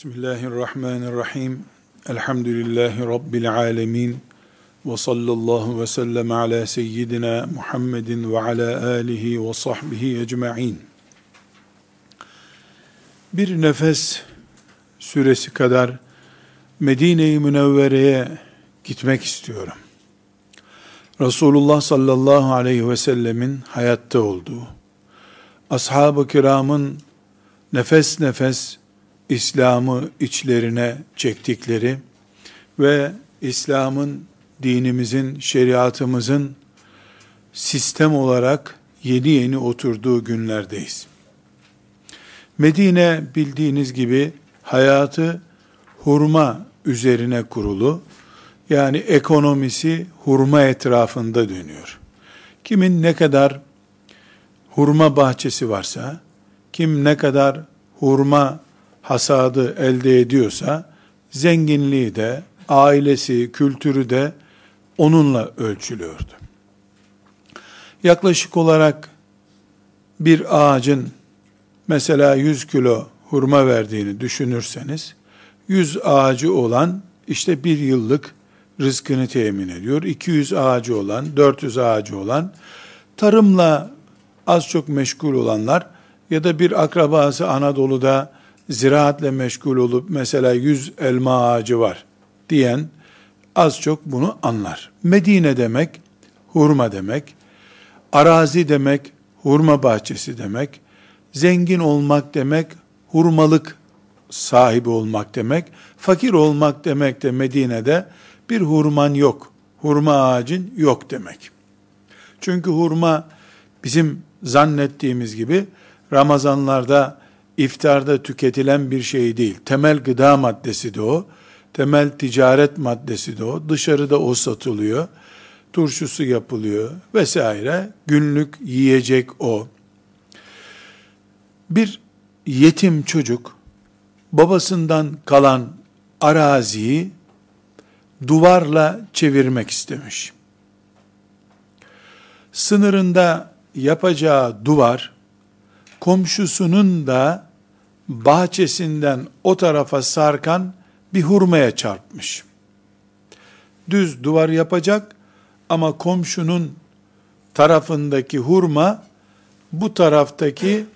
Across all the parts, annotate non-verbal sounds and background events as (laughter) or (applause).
Bismillahirrahmanirrahim. Elhamdülillahi Rabbil alemin. Ve sallallahu ve sellem ala seyyidina Muhammedin ve ala alihi ve sahbihi ecma'in. Bir nefes süresi kadar Medine-i Münevvere'ye gitmek istiyorum. Resulullah sallallahu aleyhi ve sellemin hayatta olduğu, ashab-ı kiramın nefes nefes İslam'ı içlerine çektikleri ve İslam'ın, dinimizin, şeriatımızın sistem olarak yeni yeni oturduğu günlerdeyiz. Medine bildiğiniz gibi hayatı hurma üzerine kurulu. Yani ekonomisi hurma etrafında dönüyor. Kimin ne kadar hurma bahçesi varsa, kim ne kadar hurma hasadı elde ediyorsa, zenginliği de, ailesi, kültürü de onunla ölçülüyordu. Yaklaşık olarak bir ağacın mesela 100 kilo hurma verdiğini düşünürseniz, 100 ağacı olan işte bir yıllık rızkını temin ediyor. 200 ağacı olan, 400 ağacı olan, tarımla az çok meşgul olanlar ya da bir akrabası Anadolu'da ziraatle meşgul olup mesela 100 elma ağacı var diyen az çok bunu anlar. Medine demek hurma demek, arazi demek hurma bahçesi demek, zengin olmak demek hurmalık sahibi olmak demek, fakir olmak demek de Medine'de bir hurman yok, hurma ağacın yok demek. Çünkü hurma bizim zannettiğimiz gibi Ramazanlarda iftarda tüketilen bir şey değil. Temel gıda maddesi de o. Temel ticaret maddesi de o. Dışarıda o satılıyor. Turşusu yapılıyor vesaire. Günlük yiyecek o. Bir yetim çocuk babasından kalan araziyi duvarla çevirmek istemiş. Sınırında yapacağı duvar komşusunun da bahçesinden o tarafa sarkan bir hurmaya çarpmış. Düz duvar yapacak ama komşunun tarafındaki hurma bu taraftaki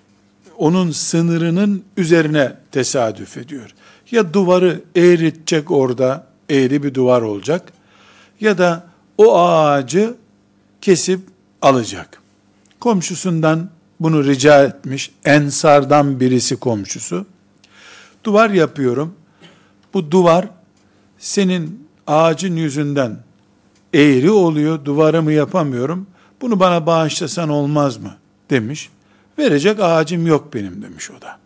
onun sınırının üzerine tesadüf ediyor. Ya duvarı eğritecek orada, eğri bir duvar olacak ya da o ağacı kesip alacak. Komşusundan bunu rica etmiş. Ensardan birisi komşusu. Duvar yapıyorum. Bu duvar senin ağacın yüzünden eğri oluyor. Duvarımı yapamıyorum. Bunu bana bağışlasan olmaz mı? Demiş. Verecek ağacım yok benim demiş o da.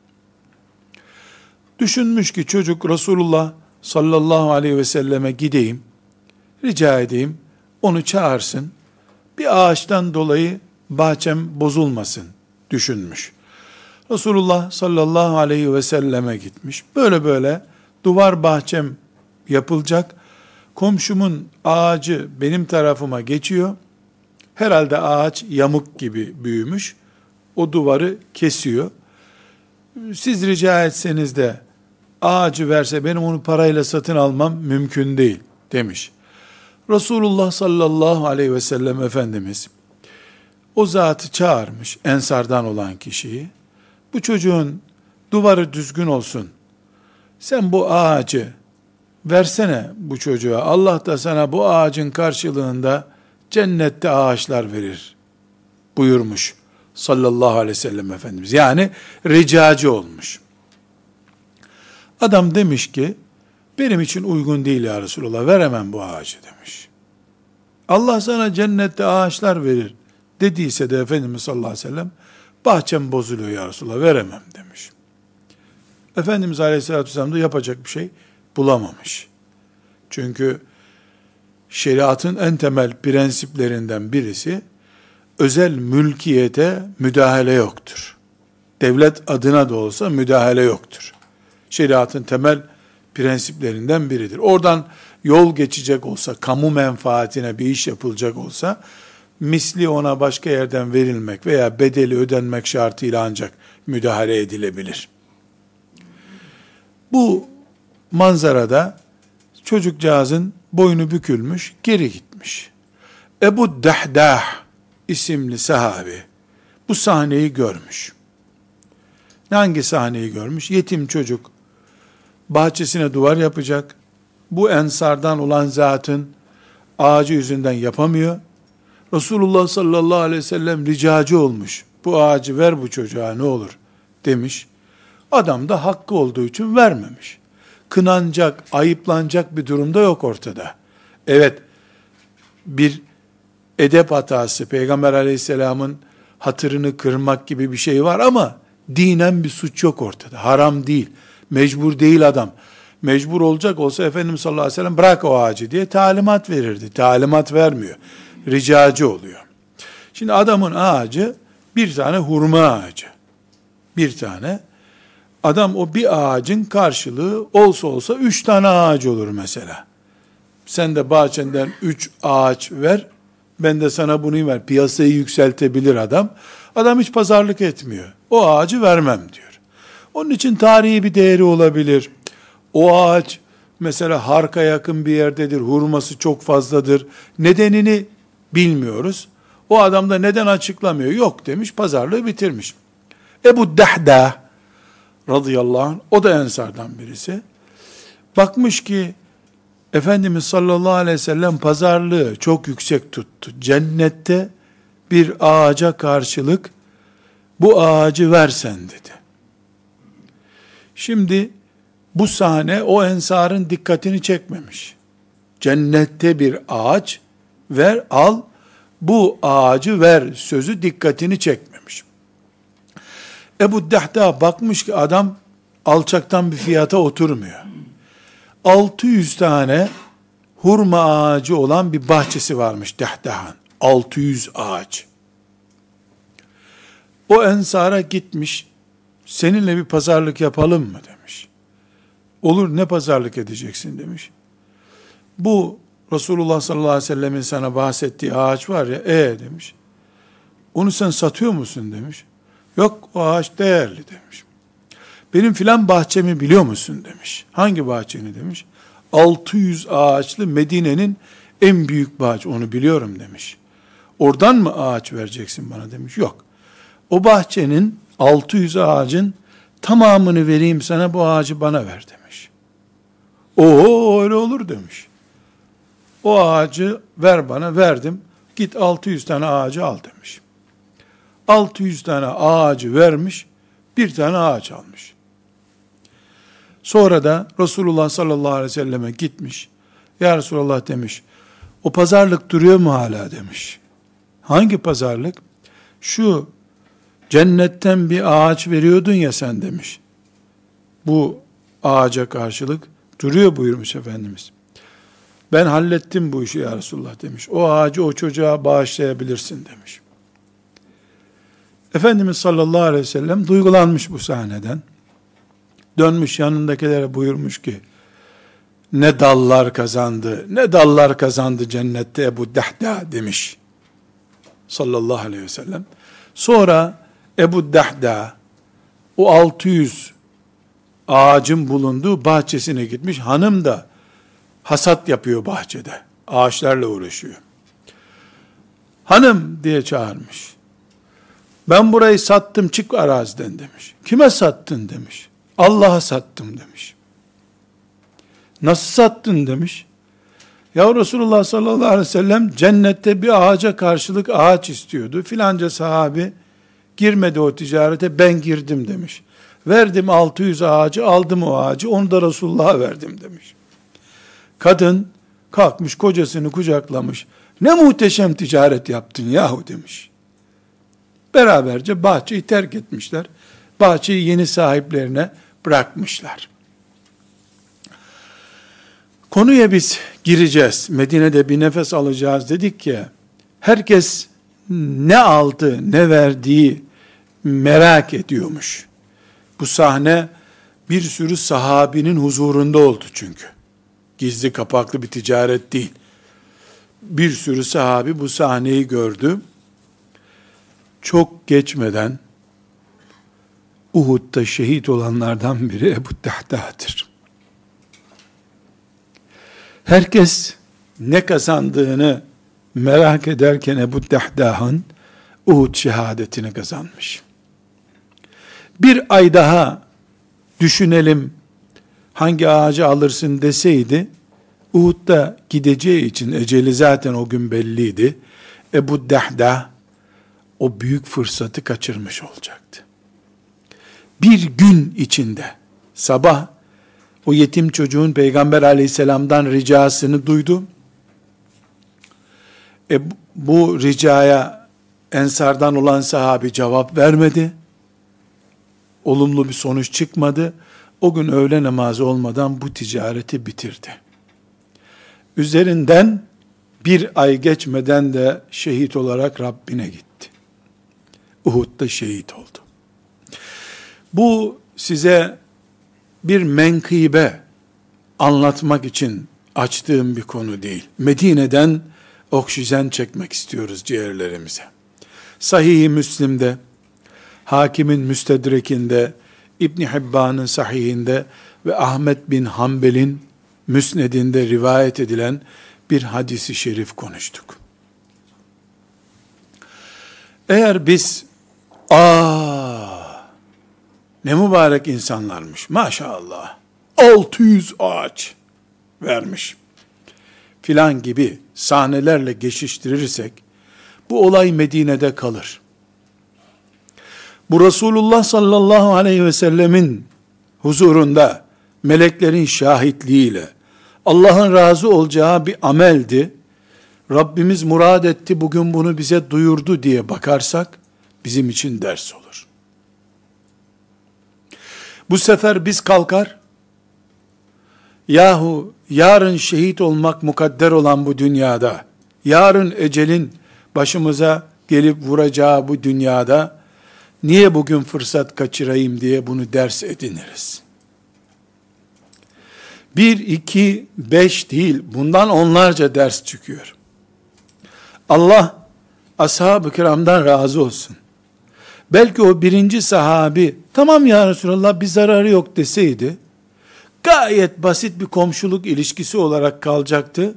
Düşünmüş ki çocuk Resulullah sallallahu aleyhi ve selleme gideyim. Rica edeyim. Onu çağırsın. Bir ağaçtan dolayı bahçem bozulmasın düşünmüş. Resulullah sallallahu aleyhi ve selleme gitmiş. Böyle böyle duvar bahçem yapılacak. Komşumun ağacı benim tarafıma geçiyor. Herhalde ağaç yamuk gibi büyümüş. O duvarı kesiyor. Siz rica etseniz de ağacı verse benim onu parayla satın almam mümkün değil demiş. Resulullah sallallahu aleyhi ve sellem Efendimiz o zatı çağırmış, ensardan olan kişiyi. Bu çocuğun duvarı düzgün olsun. Sen bu ağacı versene bu çocuğa. Allah da sana bu ağacın karşılığında cennette ağaçlar verir buyurmuş sallallahu aleyhi ve sellem Efendimiz. Yani ricacı olmuş. Adam demiş ki, benim için uygun değil ya Resulallah, veremem bu ağacı demiş. Allah sana cennette ağaçlar verir dediyse de Efendimiz sallallahu aleyhi ve sellem bahçem bozuluyor ya Resulallah veremem demiş. Efendimiz aleyhissalatü vesselam da yapacak bir şey bulamamış. Çünkü şeriatın en temel prensiplerinden birisi özel mülkiyete müdahale yoktur. Devlet adına da olsa müdahale yoktur. Şeriatın temel prensiplerinden biridir. Oradan yol geçecek olsa, kamu menfaatine bir iş yapılacak olsa misli ona başka yerden verilmek veya bedeli ödenmek şartıyla ancak müdahale edilebilir. Bu manzarada çocukcağızın boynu bükülmüş, geri gitmiş. Ebu Dahdah isimli sahabi bu sahneyi görmüş. Hangi sahneyi görmüş? Yetim çocuk bahçesine duvar yapacak. Bu ensardan olan zatın ağacı yüzünden yapamıyor. Resulullah sallallahu aleyhi ve sellem ricacı olmuş. Bu ağacı ver bu çocuğa ne olur demiş. Adam da hakkı olduğu için vermemiş. Kınanacak, ayıplanacak bir durumda yok ortada. Evet, bir edep hatası, Peygamber aleyhisselamın hatırını kırmak gibi bir şey var ama dinen bir suç yok ortada. Haram değil, mecbur değil adam. Mecbur olacak olsa Efendimiz sallallahu aleyhi ve sellem bırak o ağacı diye talimat verirdi. Talimat vermiyor. Ricacı oluyor. Şimdi adamın ağacı bir tane hurma ağacı. Bir tane. Adam o bir ağacın karşılığı olsa olsa üç tane ağaç olur mesela. Sen de bahçenden üç ağaç ver, ben de sana bunu ver. Piyasayı yükseltebilir adam. Adam hiç pazarlık etmiyor. O ağacı vermem diyor. Onun için tarihi bir değeri olabilir. O ağaç mesela harka yakın bir yerdedir, hurması çok fazladır. Nedenini bilmiyoruz. O adam da neden açıklamıyor? Yok demiş, pazarlığı bitirmiş. Ebu Dahda radıyallahu anh, o da ensardan birisi. Bakmış ki, Efendimiz sallallahu aleyhi ve sellem pazarlığı çok yüksek tuttu. Cennette bir ağaca karşılık bu ağacı versen dedi. Şimdi bu sahne o ensarın dikkatini çekmemiş. Cennette bir ağaç ver al bu ağacı ver sözü dikkatini çekmemiş. Ebu Dehda bakmış ki adam alçaktan bir fiyata oturmuyor. 600 tane hurma ağacı olan bir bahçesi varmış Dehdah'ın. 600 ağaç. O ensara gitmiş, seninle bir pazarlık yapalım mı demiş. Olur ne pazarlık edeceksin demiş. Bu Resulullah sallallahu aleyhi ve sellemin sana bahsettiği ağaç var ya, e demiş. Onu sen satıyor musun demiş. Yok o ağaç değerli demiş. Benim filan bahçemi biliyor musun demiş. Hangi bahçeni demiş. 600 ağaçlı Medine'nin en büyük bahçe onu biliyorum demiş. Oradan mı ağaç vereceksin bana demiş. Yok. O bahçenin 600 ağacın tamamını vereyim sana bu ağacı bana ver demiş. Oo öyle olur demiş. O ağacı ver bana verdim. Git 600 tane ağacı al demiş. 600 tane ağacı vermiş. Bir tane ağaç almış. Sonra da Resulullah sallallahu aleyhi ve selleme gitmiş. Ya Resulullah demiş. O pazarlık duruyor mu hala demiş. Hangi pazarlık? Şu cennetten bir ağaç veriyordun ya sen demiş. Bu ağaca karşılık duruyor buyurmuş Efendimiz. Ben hallettim bu işi ya Resulullah demiş. O ağacı o çocuğa bağışlayabilirsin demiş. Efendimiz sallallahu aleyhi ve sellem duygulanmış bu sahneden. Dönmüş yanındakilere buyurmuş ki, ne dallar kazandı, ne dallar kazandı cennette Ebu Dahda demiş. Sallallahu aleyhi ve sellem. Sonra Ebu Dahda o 600 ağacın bulunduğu bahçesine gitmiş. Hanım da hasat yapıyor bahçede. Ağaçlarla uğraşıyor. Hanım diye çağırmış. Ben burayı sattım çık araziden demiş. Kime sattın demiş. Allah'a sattım demiş. Nasıl sattın demiş. Ya Resulullah sallallahu aleyhi ve sellem cennette bir ağaca karşılık ağaç istiyordu. Filanca sahabi girmedi o ticarete ben girdim demiş. Verdim 600 ağacı aldım o ağacı onu da Resulullah'a verdim demiş. Kadın kalkmış kocasını kucaklamış. Ne muhteşem ticaret yaptın yahu demiş. Beraberce bahçeyi terk etmişler. Bahçeyi yeni sahiplerine bırakmışlar. Konuya biz gireceğiz. Medine'de bir nefes alacağız dedik ki herkes ne aldı, ne verdiği merak ediyormuş. Bu sahne bir sürü sahabinin huzurunda oldu çünkü gizli kapaklı bir ticaret değil. Bir sürü sahabi bu sahneyi gördü. Çok geçmeden Uhud'da şehit olanlardan biri Ebu Dehda'dır. Herkes ne kazandığını merak ederken Ebu Dehda'nın Uhud şehadetini kazanmış. Bir ay daha düşünelim hangi ağacı alırsın deseydi Uhud'da gideceği için eceli zaten o gün belliydi. Ebu Dehdah o büyük fırsatı kaçırmış olacaktı. Bir gün içinde sabah o yetim çocuğun Peygamber aleyhisselamdan ricasını duydu. E, bu ricaya ensardan olan sahabi cevap vermedi. Olumlu bir sonuç çıkmadı. O gün öğle namazı olmadan bu ticareti bitirdi. Üzerinden bir ay geçmeden de şehit olarak Rabbine gitti. Uhud'da şehit oldu. Bu size bir menkıbe anlatmak için açtığım bir konu değil. Medine'den oksijen çekmek istiyoruz ciğerlerimize. Sahih-i Müslim'de, Hakimin Müstedrek'inde, İbni Hibban'ın sahihinde ve Ahmet bin Hanbel'in müsnedinde rivayet edilen bir hadisi şerif konuştuk. Eğer biz, aa ne mübarek insanlarmış maşallah, 600 ağaç vermiş filan gibi sahnelerle geçiştirirsek, bu olay Medine'de kalır. Bu Resulullah sallallahu aleyhi ve sellemin huzurunda meleklerin şahitliğiyle Allah'ın razı olacağı bir ameldi. Rabbimiz murad etti bugün bunu bize duyurdu diye bakarsak bizim için ders olur. Bu sefer biz kalkar yahu yarın şehit olmak mukadder olan bu dünyada yarın ecelin başımıza gelip vuracağı bu dünyada niye bugün fırsat kaçırayım diye bunu ders ediniriz. Bir, iki, beş değil, bundan onlarca ders çıkıyor. Allah, ashab-ı kiramdan razı olsun. Belki o birinci sahabi, tamam ya Resulallah bir zararı yok deseydi, gayet basit bir komşuluk ilişkisi olarak kalacaktı.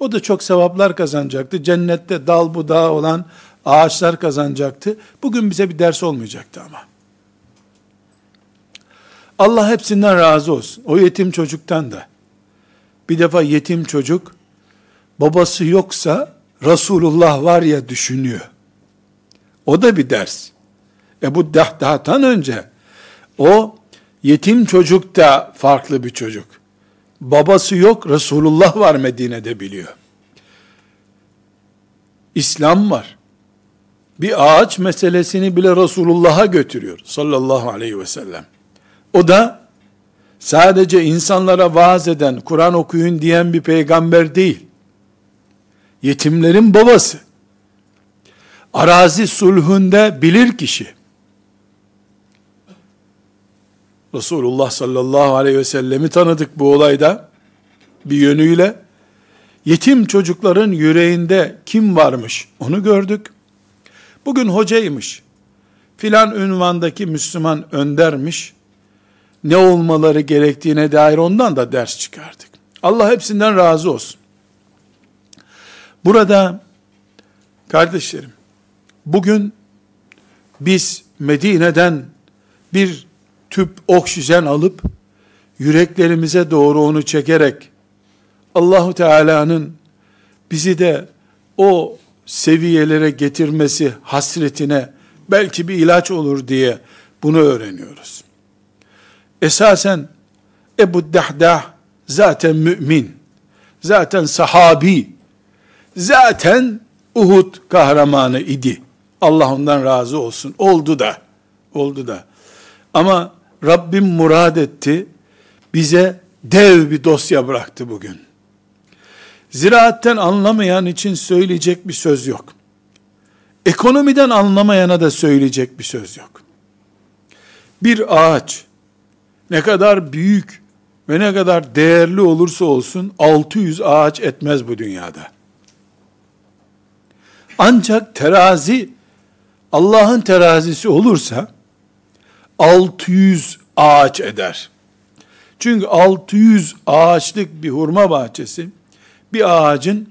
O da çok sevaplar kazanacaktı. Cennette dal budağı olan ağaçlar kazanacaktı. Bugün bize bir ders olmayacaktı ama. Allah hepsinden razı olsun. O yetim çocuktan da. Bir defa yetim çocuk, babası yoksa Resulullah var ya düşünüyor. O da bir ders. Ebu Dahdah'tan önce o yetim çocuk da farklı bir çocuk. Babası yok, Resulullah var Medine'de biliyor. İslam var. Bir ağaç meselesini bile Resulullah'a götürüyor sallallahu aleyhi ve sellem. O da sadece insanlara vaaz eden, Kur'an okuyun diyen bir peygamber değil. Yetimlerin babası. Arazi sulhünde bilir kişi. Resulullah sallallahu aleyhi ve sellemi tanıdık bu olayda. Bir yönüyle yetim çocukların yüreğinde kim varmış onu gördük. Bugün hocaymış. Filan ünvandaki Müslüman öndermiş ne olmaları gerektiğine dair ondan da ders çıkardık. Allah hepsinden razı olsun. Burada kardeşlerim, bugün biz Medine'den bir tüp oksijen alıp yüreklerimize doğru onu çekerek Allahu Teala'nın bizi de o seviyelere getirmesi hasretine belki bir ilaç olur diye bunu öğreniyoruz. Esasen Ebu Dahdah zaten mümin, zaten sahabi, zaten Uhud kahramanı idi. Allah ondan razı olsun. Oldu da, oldu da. Ama Rabbim murad etti, bize dev bir dosya bıraktı bugün. Ziraatten anlamayan için söyleyecek bir söz yok. Ekonomiden anlamayana da söyleyecek bir söz yok. Bir ağaç, ne kadar büyük ve ne kadar değerli olursa olsun 600 ağaç etmez bu dünyada. Ancak terazi Allah'ın terazisi olursa 600 ağaç eder. Çünkü 600 ağaçlık bir hurma bahçesi, bir ağacın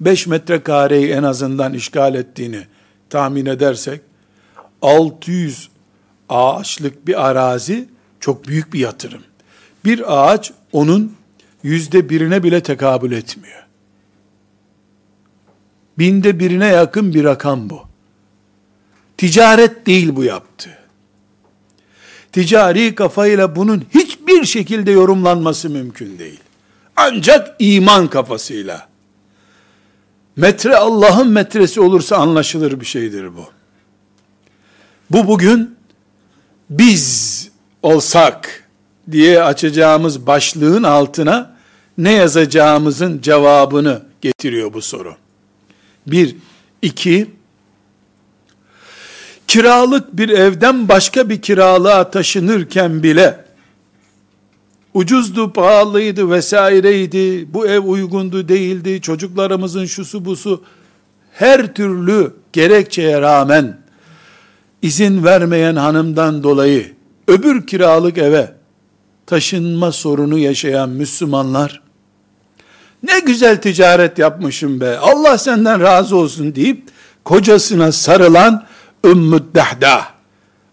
5 metrekareyi en azından işgal ettiğini tahmin edersek, 600 ağaçlık bir arazi çok büyük bir yatırım. Bir ağaç onun yüzde birine bile tekabül etmiyor. Binde birine yakın bir rakam bu. Ticaret değil bu yaptı. Ticari kafayla bunun hiçbir şekilde yorumlanması mümkün değil. Ancak iman kafasıyla. Metre Allah'ın metresi olursa anlaşılır bir şeydir bu. Bu bugün biz olsak diye açacağımız başlığın altına ne yazacağımızın cevabını getiriyor bu soru. Bir, iki, kiralık bir evden başka bir kiralığa taşınırken bile ucuzdu, pahalıydı vesaireydi, bu ev uygundu değildi, çocuklarımızın şusu busu, her türlü gerekçeye rağmen izin vermeyen hanımdan dolayı öbür kiralık eve taşınma sorunu yaşayan Müslümanlar ne güzel ticaret yapmışım be Allah senden razı olsun deyip kocasına sarılan Ümmü Dehda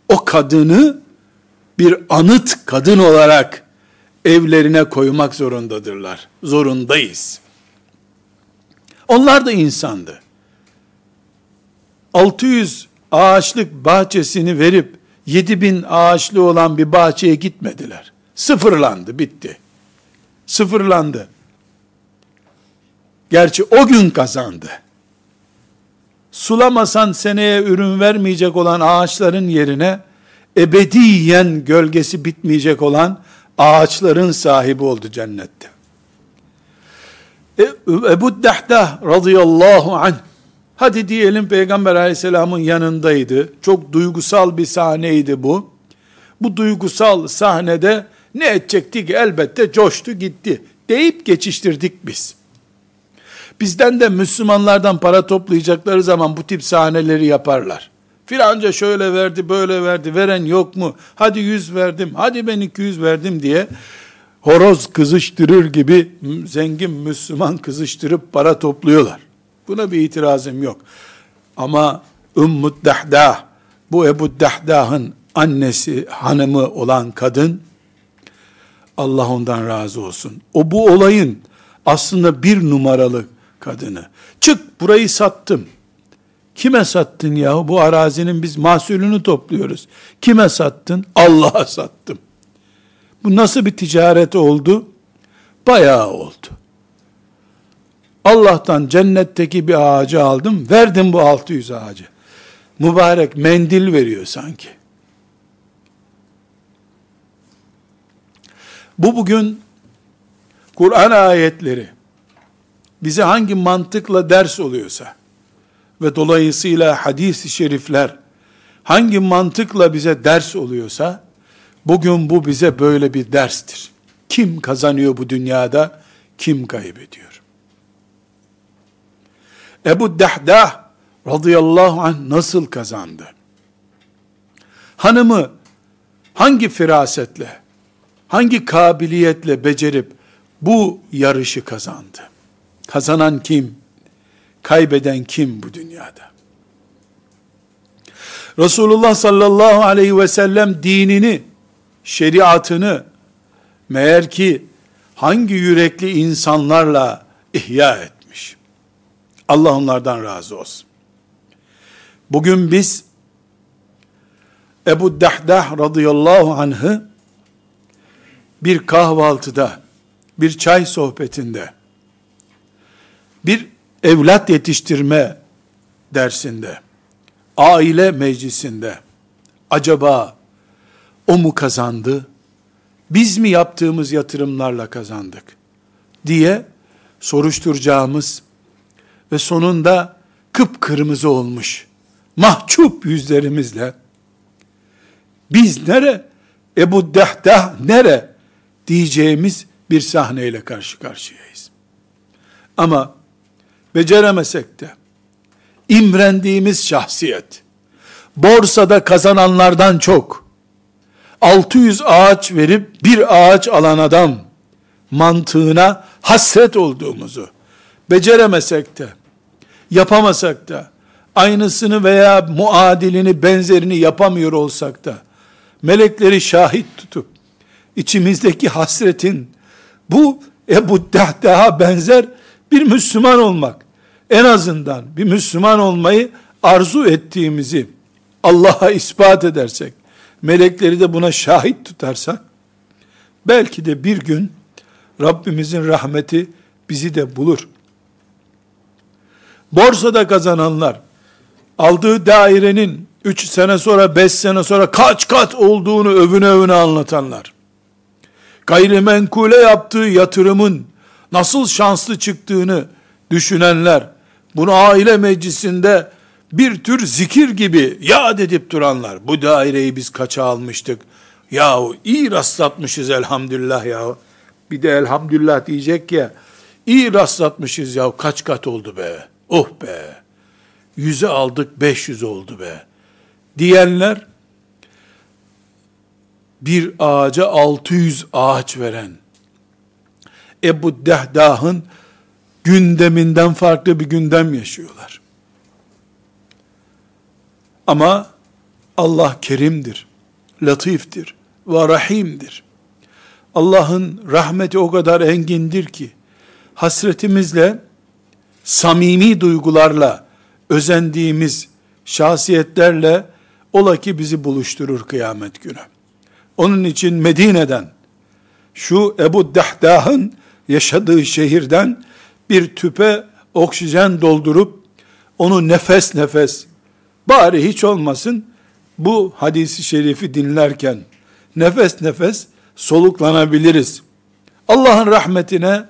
o kadını bir anıt kadın olarak evlerine koymak zorundadırlar. Zorundayız. Onlar da insandı. 600 ağaçlık bahçesini verip 7000 ağaçlı olan bir bahçeye gitmediler. Sıfırlandı, bitti. Sıfırlandı. Gerçi o gün kazandı. Sulamasan seneye ürün vermeyecek olan ağaçların yerine ebediyen gölgesi bitmeyecek olan ağaçların sahibi oldu cennette. E, Ebu Dehdah radıyallahu anh hadi diyelim Peygamber aleyhisselamın yanındaydı. Çok duygusal bir sahneydi bu. Bu duygusal sahnede ne edecektik elbette coştu gitti deyip geçiştirdik biz. Bizden de Müslümanlardan para toplayacakları zaman bu tip sahneleri yaparlar. Filanca şöyle verdi, böyle verdi, veren yok mu? Hadi yüz verdim, hadi ben iki yüz verdim diye horoz kızıştırır gibi zengin Müslüman kızıştırıp para topluyorlar. Buna bir itirazım yok. Ama Ümmü Dahdah, bu Ebu Dahdah'ın annesi, hanımı olan kadın, Allah ondan razı olsun. O bu olayın aslında bir numaralı kadını. Çık burayı sattım. Kime sattın yahu? Bu arazinin biz mahsulünü topluyoruz. Kime sattın? Allah'a sattım. Bu nasıl bir ticaret oldu? Bayağı oldu. Allah'tan cennetteki bir ağacı aldım, verdim bu 600 ağacı. Mübarek mendil veriyor sanki. Bu bugün Kur'an ayetleri bize hangi mantıkla ders oluyorsa ve dolayısıyla hadis-i şerifler hangi mantıkla bize ders oluyorsa bugün bu bize böyle bir derstir. Kim kazanıyor bu dünyada, kim kaybediyor? Ebu Dahdah radıyallahu anh nasıl kazandı? Hanımı hangi firasetle, hangi kabiliyetle becerip bu yarışı kazandı? Kazanan kim? Kaybeden kim bu dünyada? Resulullah sallallahu aleyhi ve sellem dinini, şeriatını meğer ki hangi yürekli insanlarla ihya etmiş. Allah onlardan razı olsun. Bugün biz Ebu Dahdah radıyallahu anh'ı bir kahvaltıda, bir çay sohbetinde, bir evlat yetiştirme dersinde, aile meclisinde, acaba o mu kazandı, biz mi yaptığımız yatırımlarla kazandık? diye soruşturacağımız ve sonunda kıpkırmızı olmuş mahcup yüzlerimizle biz nere? Ebu Dehdah nere? diyeceğimiz bir sahneyle karşı karşıyayız. Ama beceremesek de. İmrendiğimiz şahsiyet. Borsada kazananlardan çok. 600 ağaç verip bir ağaç alan adam mantığına hasret olduğumuzu beceremesek de yapamasak da aynısını veya muadilini benzerini yapamıyor olsak da melekleri şahit tutup içimizdeki hasretin bu Ebu Dehda'ya benzer bir Müslüman olmak en azından bir Müslüman olmayı arzu ettiğimizi Allah'a ispat edersek melekleri de buna şahit tutarsak belki de bir gün Rabbimizin rahmeti bizi de bulur. Borsada kazananlar aldığı dairenin 3 sene sonra 5 sene sonra kaç kat olduğunu övüne övüne anlatanlar. Gayrimenkule yaptığı yatırımın nasıl şanslı çıktığını düşünenler, bunu aile meclisinde bir tür zikir gibi yad edip duranlar. Bu daireyi biz kaça almıştık? Yahu iyi rastlatmışız elhamdülillah ya. Bir de elhamdülillah diyecek ya. İyi rastlatmışız ya. Kaç kat oldu be? Oh be! Yüze aldık, beş yüz oldu be. Diyenler, bir ağaca altı yüz ağaç veren, Ebu Dehdah'ın gündeminden farklı bir gündem yaşıyorlar. Ama Allah kerimdir, latiftir ve rahimdir. Allah'ın rahmeti o kadar engindir ki, hasretimizle, samimi duygularla, özendiğimiz şahsiyetlerle, ola ki bizi buluşturur kıyamet günü. Onun için Medine'den, şu Ebu Dehdah'ın yaşadığı şehirden bir tüpe oksijen doldurup, onu nefes nefes, bari hiç olmasın, bu hadisi şerifi dinlerken, nefes nefes soluklanabiliriz. Allah'ın rahmetine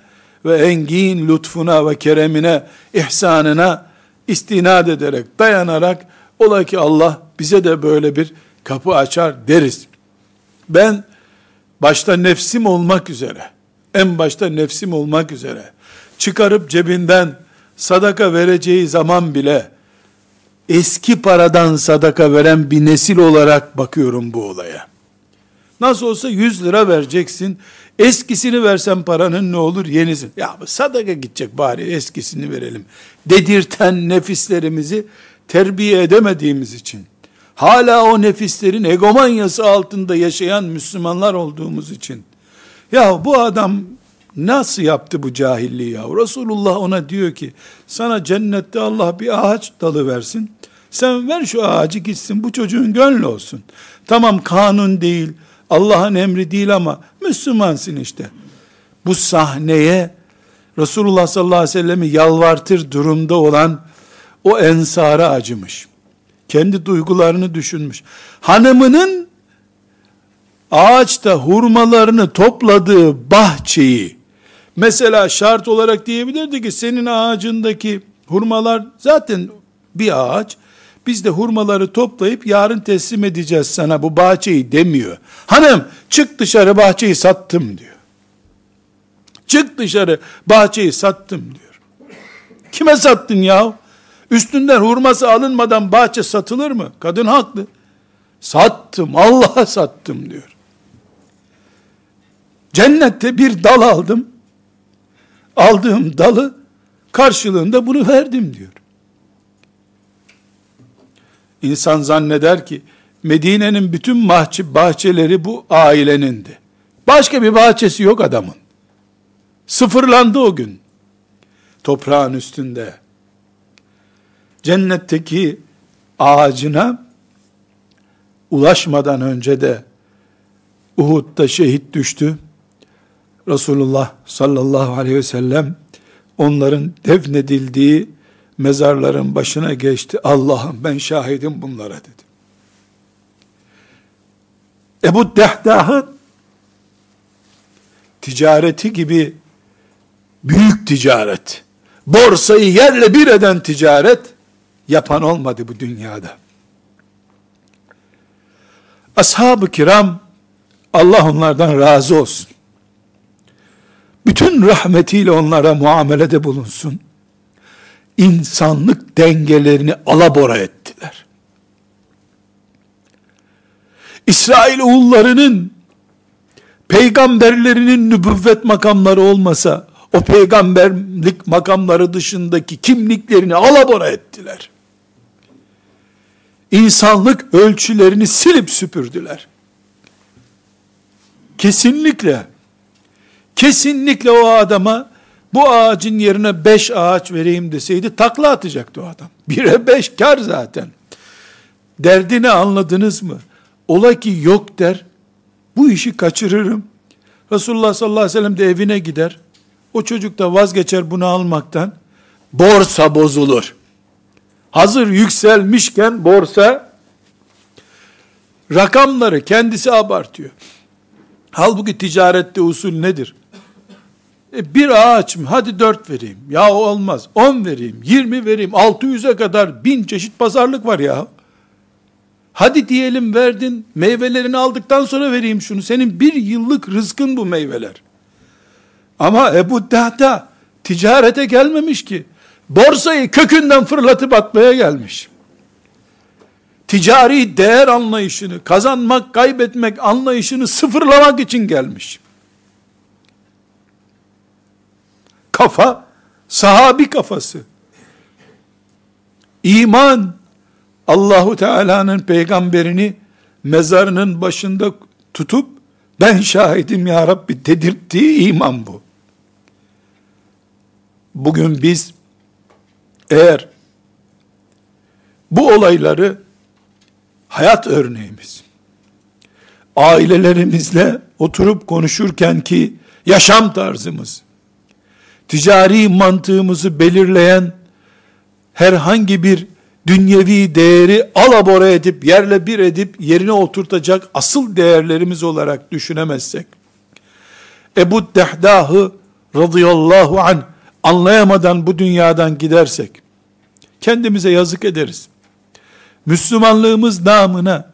ve engin lütfuna ve keremine, ihsanına istinad ederek, dayanarak, ola ki Allah bize de böyle bir kapı açar deriz. Ben başta nefsim olmak üzere, en başta nefsim olmak üzere, çıkarıp cebinden sadaka vereceği zaman bile, eski paradan sadaka veren bir nesil olarak bakıyorum bu olaya. Nasıl olsa 100 lira vereceksin. Eskisini versen paranın ne olur? Yenisi. Ya sadaka gidecek bari eskisini verelim. Dedirten nefislerimizi terbiye edemediğimiz için. Hala o nefislerin egomanyası altında yaşayan Müslümanlar olduğumuz için. Ya bu adam nasıl yaptı bu cahilliği ya? Resulullah ona diyor ki, sana cennette Allah bir ağaç dalı versin. Sen ver şu ağacı gitsin, bu çocuğun gönlü olsun. Tamam kanun değil, Allah'ın emri değil ama Müslümansın işte. Bu sahneye Resulullah sallallahu aleyhi ve sellem'i yalvartır durumda olan o ensara acımış. Kendi duygularını düşünmüş. Hanımının ağaçta hurmalarını topladığı bahçeyi mesela şart olarak diyebilirdi ki senin ağacındaki hurmalar zaten bir ağaç biz de hurmaları toplayıp yarın teslim edeceğiz sana bu bahçeyi demiyor. Hanım çık dışarı bahçeyi sattım diyor. Çık dışarı bahçeyi sattım diyor. Kime sattın ya? Üstünden hurması alınmadan bahçe satılır mı? Kadın haklı. Sattım, Allah'a sattım diyor. Cennette bir dal aldım. Aldığım dalı karşılığında bunu verdim diyor. İnsan zanneder ki Medine'nin bütün bahçeleri bu ailenindi. Başka bir bahçesi yok adamın. Sıfırlandı o gün. Toprağın üstünde. Cennetteki ağacına ulaşmadan önce de Uhud'da şehit düştü. Resulullah sallallahu aleyhi ve sellem onların defnedildiği mezarların başına geçti. Allah'ım ben şahidim bunlara dedi. Ebu Dehdah'ın ticareti gibi büyük ticaret, borsayı yerle bir eden ticaret yapan olmadı bu dünyada. Ashab-ı kiram Allah onlardan razı olsun. Bütün rahmetiyle onlara muamelede bulunsun insanlık dengelerini alabora ettiler. İsrail oğullarının peygamberlerinin nübüvvet makamları olmasa o peygamberlik makamları dışındaki kimliklerini alabora ettiler. İnsanlık ölçülerini silip süpürdüler. Kesinlikle kesinlikle o adama bu ağacın yerine beş ağaç vereyim deseydi takla atacaktı o adam. (laughs) Bire beş kar zaten. Derdini anladınız mı? Ola ki yok der, bu işi kaçırırım. Resulullah sallallahu aleyhi ve sellem de evine gider. O çocuk da vazgeçer bunu almaktan. Borsa bozulur. Hazır yükselmişken borsa rakamları kendisi abartıyor. Halbuki ticarette usul nedir? E bir ağaç mı? Hadi dört vereyim. Ya olmaz. On vereyim. Yirmi vereyim. Altı yüze kadar bin çeşit pazarlık var ya. Hadi diyelim verdin, meyvelerini aldıktan sonra vereyim şunu. Senin bir yıllık rızkın bu meyveler. Ama Ebu Dahda ticarete gelmemiş ki. Borsayı kökünden fırlatıp atmaya gelmiş. Ticari değer anlayışını, kazanmak, kaybetmek anlayışını sıfırlamak için gelmiş. Kafa, sahabi kafası. İman, Allahu Teala'nın peygamberini mezarının başında tutup ben şahidim ya Rabbi dedirttiği iman bu. Bugün biz eğer bu olayları hayat örneğimiz ailelerimizle oturup konuşurken ki yaşam tarzımız ticari mantığımızı belirleyen herhangi bir dünyevi değeri alabora edip, yerle bir edip, yerine oturtacak asıl değerlerimiz olarak düşünemezsek, Ebu Dehdah'ı radıyallahu an anlayamadan bu dünyadan gidersek, kendimize yazık ederiz. Müslümanlığımız namına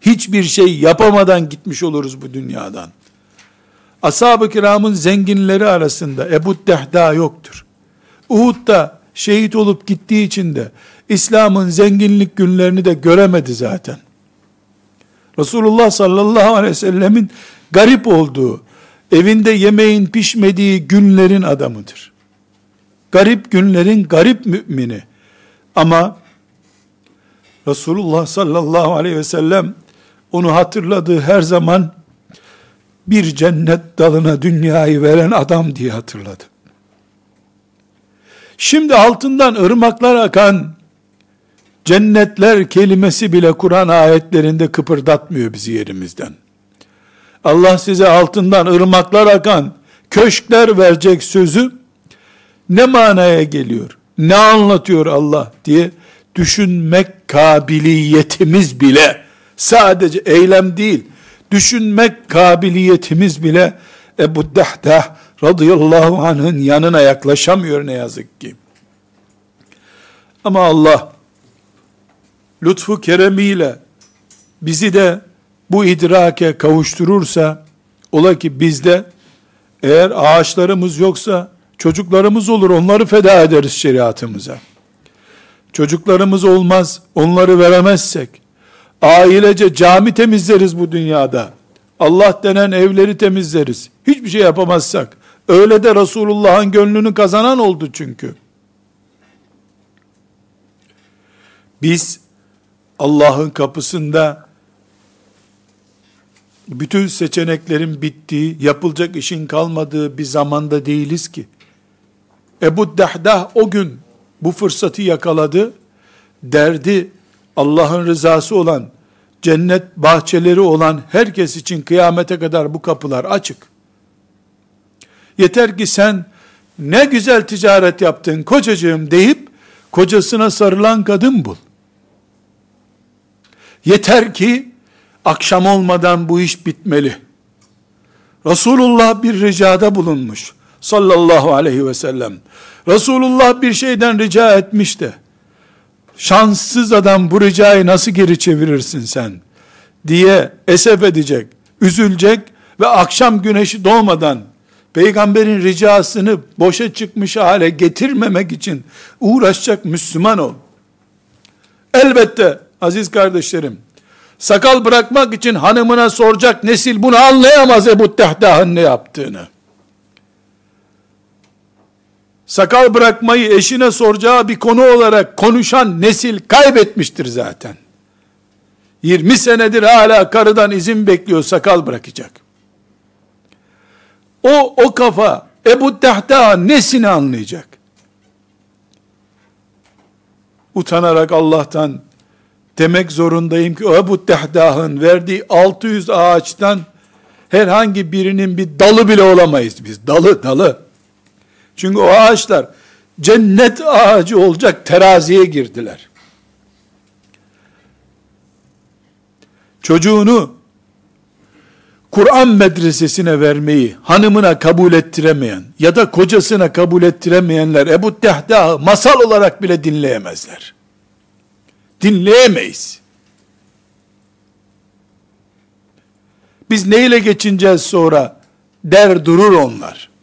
hiçbir şey yapamadan gitmiş oluruz bu dünyadan. Ashab-ı kiramın zenginleri arasında Ebu Dehda yoktur. Uhud'da şehit olup gittiği için de İslam'ın zenginlik günlerini de göremedi zaten. Resulullah sallallahu aleyhi ve sellemin garip olduğu, evinde yemeğin pişmediği günlerin adamıdır. Garip günlerin garip mümini. Ama Resulullah sallallahu aleyhi ve sellem onu hatırladığı her zaman bir cennet dalına dünyayı veren adam diye hatırladı. Şimdi altından ırmaklar akan cennetler kelimesi bile Kur'an ayetlerinde kıpırdatmıyor bizi yerimizden. Allah size altından ırmaklar akan köşkler verecek sözü ne manaya geliyor? Ne anlatıyor Allah diye düşünmek kabiliyetimiz bile sadece eylem değil düşünmek kabiliyetimiz bile Ebu Dahdah radıyallahu anh'ın yanına yaklaşamıyor ne yazık ki. Ama Allah lütfu keremiyle bizi de bu idrake kavuşturursa ola ki bizde eğer ağaçlarımız yoksa çocuklarımız olur onları feda ederiz şeriatımıza. Çocuklarımız olmaz onları veremezsek ailece cami temizleriz bu dünyada. Allah denen evleri temizleriz. Hiçbir şey yapamazsak. Öyle de Resulullah'ın gönlünü kazanan oldu çünkü. Biz Allah'ın kapısında bütün seçeneklerin bittiği, yapılacak işin kalmadığı bir zamanda değiliz ki. Ebu Dahdah o gün bu fırsatı yakaladı. Derdi Allah'ın rızası olan, cennet bahçeleri olan herkes için kıyamete kadar bu kapılar açık. Yeter ki sen ne güzel ticaret yaptın kocacığım deyip kocasına sarılan kadın bul. Yeter ki akşam olmadan bu iş bitmeli. Resulullah bir ricada bulunmuş sallallahu aleyhi ve sellem. Resulullah bir şeyden rica etmiş de şanssız adam bu ricayı nasıl geri çevirirsin sen diye esef edecek, üzülecek ve akşam güneşi doğmadan peygamberin ricasını boşa çıkmış hale getirmemek için uğraşacak Müslüman ol. Elbette aziz kardeşlerim, Sakal bırakmak için hanımına soracak nesil bunu anlayamaz Ebu Tehdah'ın ne yaptığını. Sakal bırakmayı eşine soracağı bir konu olarak konuşan nesil kaybetmiştir zaten. 20 senedir hala karıdan izin bekliyor sakal bırakacak. O, o kafa Ebu Tehta nesini anlayacak? Utanarak Allah'tan demek zorundayım ki Ebu Tehda'nın verdiği 600 ağaçtan herhangi birinin bir dalı bile olamayız biz. Dalı, dalı. Çünkü o ağaçlar cennet ağacı olacak teraziye girdiler. Çocuğunu Kur'an medresesine vermeyi hanımına kabul ettiremeyen ya da kocasına kabul ettiremeyenler Ebu Tehda masal olarak bile dinleyemezler. Dinleyemeyiz. Biz neyle geçineceğiz sonra der durur onlar.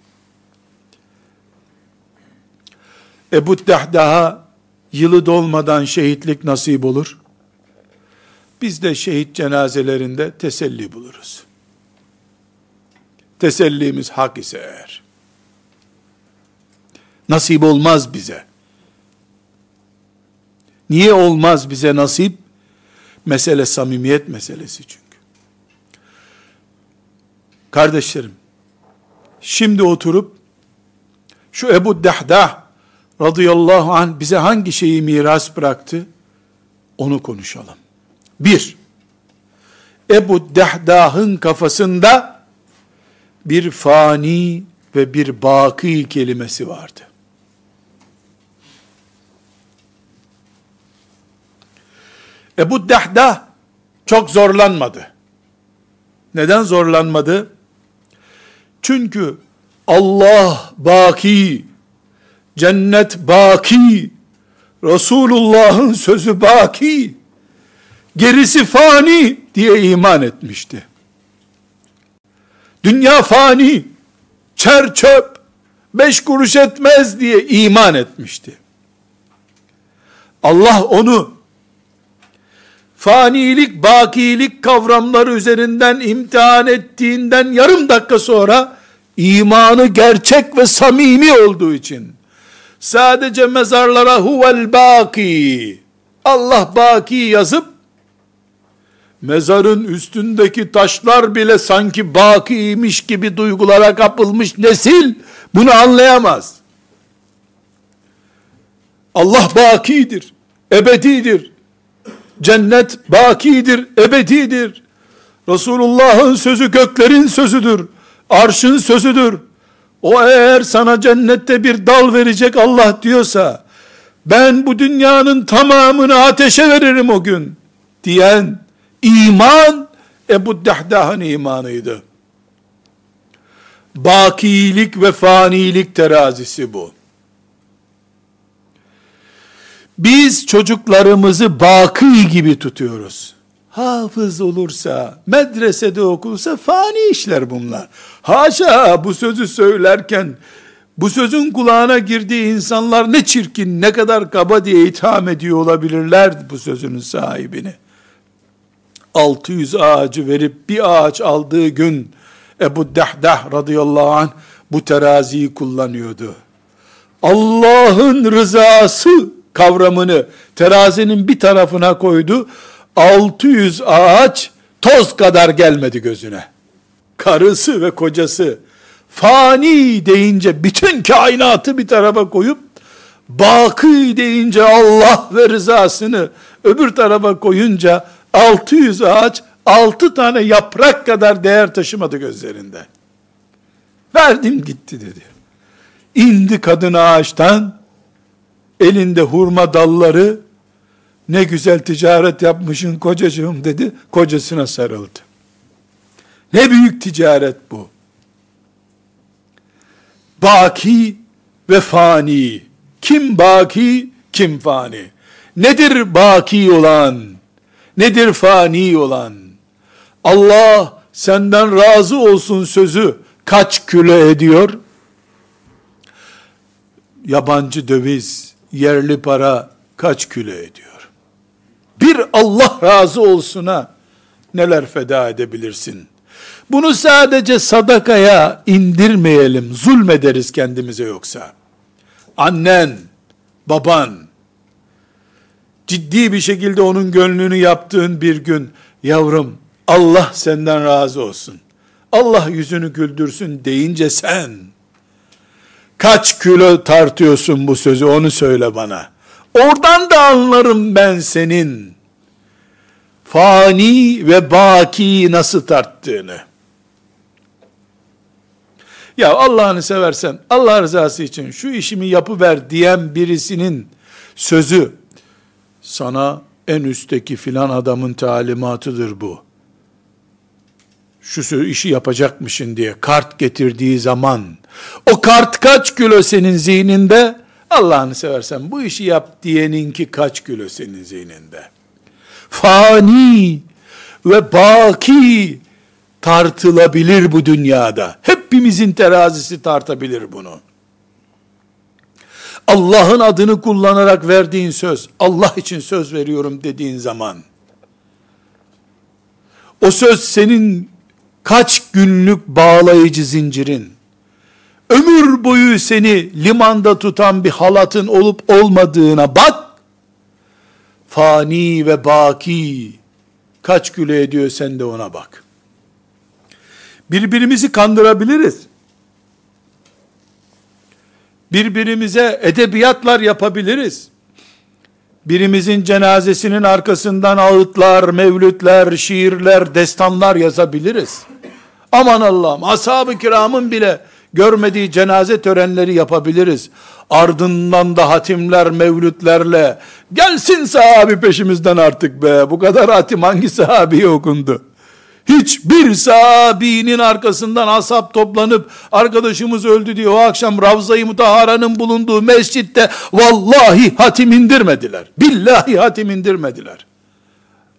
Ebu Tehda'ha yılı dolmadan şehitlik nasip olur. Biz de şehit cenazelerinde teselli buluruz. Tesellimiz hak ise eğer. Nasip olmaz bize. Niye olmaz bize nasip? Mesele samimiyet meselesi çünkü. Kardeşlerim, şimdi oturup şu Ebu Dahdah radıyallahu anh bize hangi şeyi miras bıraktı? Onu konuşalım. Bir, Ebu Dahdah'ın kafasında bir fani ve bir baki kelimesi vardı. Ebu Dahdah çok zorlanmadı. Neden zorlanmadı? Çünkü Allah baki, cennet baki, Resulullah'ın sözü baki, gerisi fani diye iman etmişti. Dünya fani, çer çöp, beş kuruş etmez diye iman etmişti. Allah onu fanilik, bakilik kavramları üzerinden imtihan ettiğinden yarım dakika sonra imanı gerçek ve samimi olduğu için sadece mezarlara huvel baki Allah baki yazıp mezarın üstündeki taşlar bile sanki bakiymiş gibi duygulara kapılmış nesil bunu anlayamaz. Allah bakidir, ebedidir. Cennet bakidir, ebedidir. Resulullah'ın sözü göklerin sözüdür. Arşın sözüdür. O eğer sana cennette bir dal verecek Allah diyorsa, ben bu dünyanın tamamını ateşe veririm o gün, diyen, iman, Ebu Dahdah'ın imanıydı. Bakilik ve fanilik terazisi bu. Biz çocuklarımızı baki gibi tutuyoruz. Hafız olursa, medresede okulsa fani işler bunlar. Haşa bu sözü söylerken bu sözün kulağına girdiği insanlar ne çirkin, ne kadar kaba diye itham ediyor olabilirler bu sözünün sahibini. 600 ağacı verip bir ağaç aldığı gün Ebu Dahdah radıyallahu anh bu teraziyi kullanıyordu. Allah'ın rızası kavramını terazinin bir tarafına koydu. 600 ağaç toz kadar gelmedi gözüne. Karısı ve kocası fani deyince bütün kainatı bir tarafa koyup baki deyince Allah ve rızasını öbür tarafa koyunca 600 ağaç 6 tane yaprak kadar değer taşımadı gözlerinde. Verdim gitti dedi. İndi kadın ağaçtan elinde hurma dalları ne güzel ticaret yapmışın kocacığım dedi. Kocasına sarıldı. Ne büyük ticaret bu. Baki ve fani. Kim baki, kim fani. Nedir baki olan? Nedir fani olan? Allah senden razı olsun sözü kaç kilo ediyor? Yabancı döviz, yerli para kaç kilo ediyor? Bir Allah razı olsuna neler feda edebilirsin? Bunu sadece sadakaya indirmeyelim, zulmederiz kendimize yoksa. Annen, baban, ciddi bir şekilde onun gönlünü yaptığın bir gün, yavrum Allah senden razı olsun. Allah yüzünü güldürsün deyince sen, kaç kilo tartıyorsun bu sözü onu söyle bana. Oradan da anlarım ben senin fani ve baki nasıl tarttığını. Ya Allah'ını seversen Allah rızası için şu işimi yapıver diyen birisinin sözü sana en üstteki filan adamın talimatıdır bu. Şu işi yapacakmışın diye kart getirdiği zaman o kart kaç kilo senin zihninde? Allah'ını seversen bu işi yap diyeninki kaç kilo senin zihninde? Fani ve baki tartılabilir bu dünyada. Hepimizin terazisi tartabilir bunu. Allah'ın adını kullanarak verdiğin söz, Allah için söz veriyorum dediğin zaman, o söz senin kaç günlük bağlayıcı zincirin, ömür boyu seni limanda tutan bir halatın olup olmadığına bak, fani ve baki, kaç kilo ediyor sen de ona bak. Birbirimizi kandırabiliriz. Birbirimize edebiyatlar yapabiliriz. Birimizin cenazesinin arkasından ağıtlar, mevlütler, şiirler, destanlar yazabiliriz. Aman Allah'ım, ashab-ı kiramın bile görmediği cenaze törenleri yapabiliriz. Ardından da hatimler, mevlütlerle, gelsin sahabi peşimizden artık be, bu kadar hatim hangi sahabiye okundu? Hiçbir sahabinin arkasından asap toplanıp arkadaşımız öldü diye o akşam Ravza-i Mutahara'nın bulunduğu mescitte vallahi hatim indirmediler. Billahi hatim indirmediler.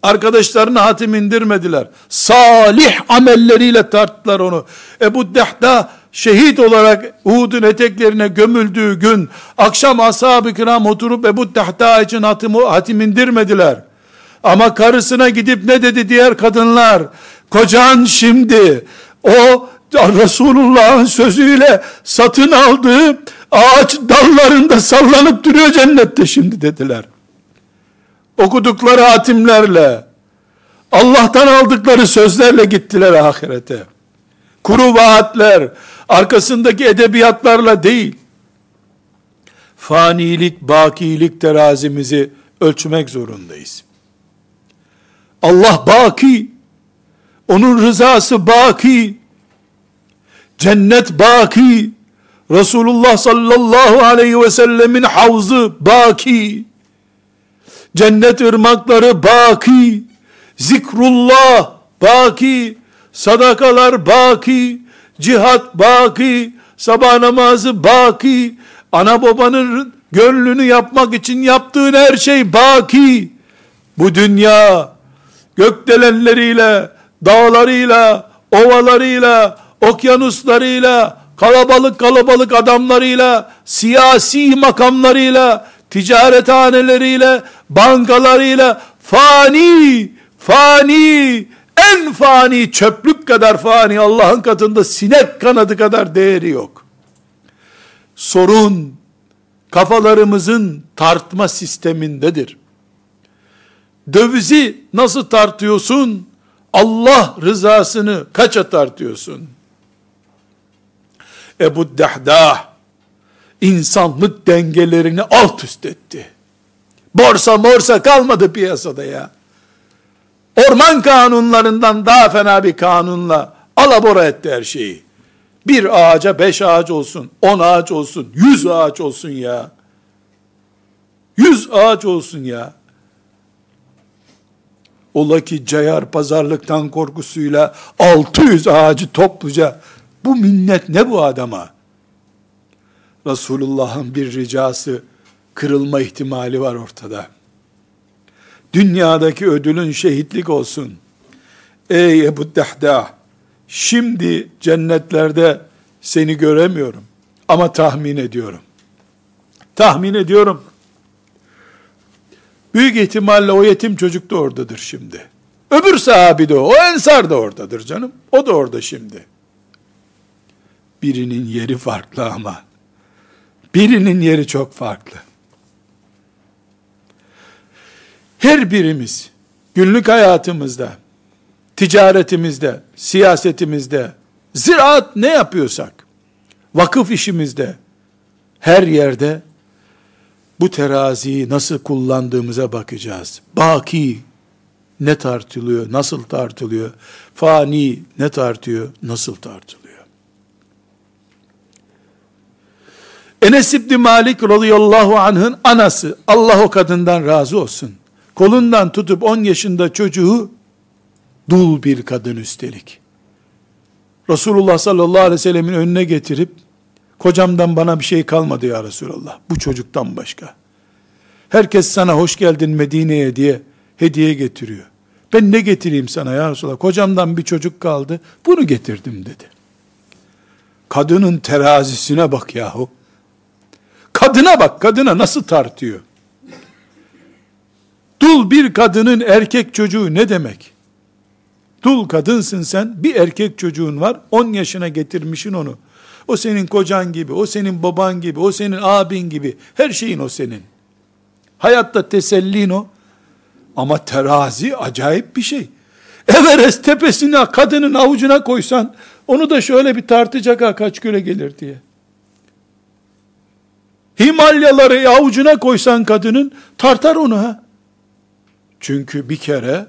Arkadaşlarına hatim indirmediler. Salih amelleriyle tarttılar onu. Ebu Dehda şehit olarak Uhud'un eteklerine gömüldüğü gün akşam ashab-ı kiram oturup Ebu Dehda için hatim, hatim indirmediler. Ama karısına gidip ne dedi diğer kadınlar? Kocan şimdi o Resulullah'ın sözüyle satın aldığı ağaç dallarında sallanıp duruyor cennette şimdi dediler. Okudukları hatimlerle, Allah'tan aldıkları sözlerle gittiler ahirete. Kuru vaatler, arkasındaki edebiyatlarla değil, fanilik, bakilik terazimizi ölçmek zorundayız. Allah baki, onun rızası baki, cennet baki, Resulullah sallallahu aleyhi ve sellemin havzı baki, cennet ırmakları baki, zikrullah baki, sadakalar baki, cihat baki, sabah namazı baki, ana babanın gönlünü yapmak için yaptığın her şey baki. Bu dünya gökdelenleriyle, dağlarıyla, ovalarıyla, okyanuslarıyla, kalabalık kalabalık adamlarıyla, siyasi makamlarıyla, ticarethaneleriyle, bankalarıyla fani, fani, en fani, çöplük kadar fani, Allah'ın katında sinek kanadı kadar değeri yok. Sorun, kafalarımızın tartma sistemindedir. Dövizi nasıl tartıyorsun? Allah rızasını kaça tartıyorsun? Ebu Dehdah, insanlık dengelerini alt üst etti. Borsa morsa kalmadı piyasada ya. Orman kanunlarından daha fena bir kanunla alabora etti her şeyi. Bir ağaca beş ağaç olsun, on ağaç olsun, yüz ağaç olsun ya. Yüz ağaç olsun ya. Ola ki cayar pazarlıktan korkusuyla 600 ağacı topluca bu minnet ne bu adama? Resulullah'ın bir ricası kırılma ihtimali var ortada. Dünyadaki ödülün şehitlik olsun. Ey Ebu Dehda, şimdi cennetlerde seni göremiyorum ama tahmin ediyorum. Tahmin ediyorum. Büyük ihtimalle o yetim çocuk da oradadır şimdi. Öbür sahabi de o. O ensar da oradadır canım. O da orada şimdi. Birinin yeri farklı ama. Birinin yeri çok farklı. Her birimiz günlük hayatımızda, ticaretimizde, siyasetimizde, ziraat ne yapıyorsak, vakıf işimizde, her yerde bu teraziyi nasıl kullandığımıza bakacağız. Baki ne tartılıyor, nasıl tartılıyor? Fani ne tartıyor, nasıl tartılıyor? Enes İbni Malik radıyallahu anh'ın anası, Allah o kadından razı olsun. Kolundan tutup 10 yaşında çocuğu dul bir kadın üstelik. Resulullah sallallahu aleyhi ve sellemin önüne getirip kocamdan bana bir şey kalmadı ya Resulallah. Bu çocuktan başka. Herkes sana hoş geldin Medine'ye diye hediye getiriyor. Ben ne getireyim sana ya Resulallah? Kocamdan bir çocuk kaldı. Bunu getirdim dedi. Kadının terazisine bak yahu. Kadına bak, kadına nasıl tartıyor? Dul bir kadının erkek çocuğu ne demek? Dul kadınsın sen, bir erkek çocuğun var, 10 yaşına getirmişin onu. O senin kocan gibi, o senin baban gibi, o senin abin gibi, her şeyin o senin. Hayatta tesellin o. Ama terazi acayip bir şey. Everest tepesine kadının avucuna koysan, onu da şöyle bir tartacak ha kaç kilo gelir diye. Himalyaları avucuna koysan kadının, tartar onu ha. Çünkü bir kere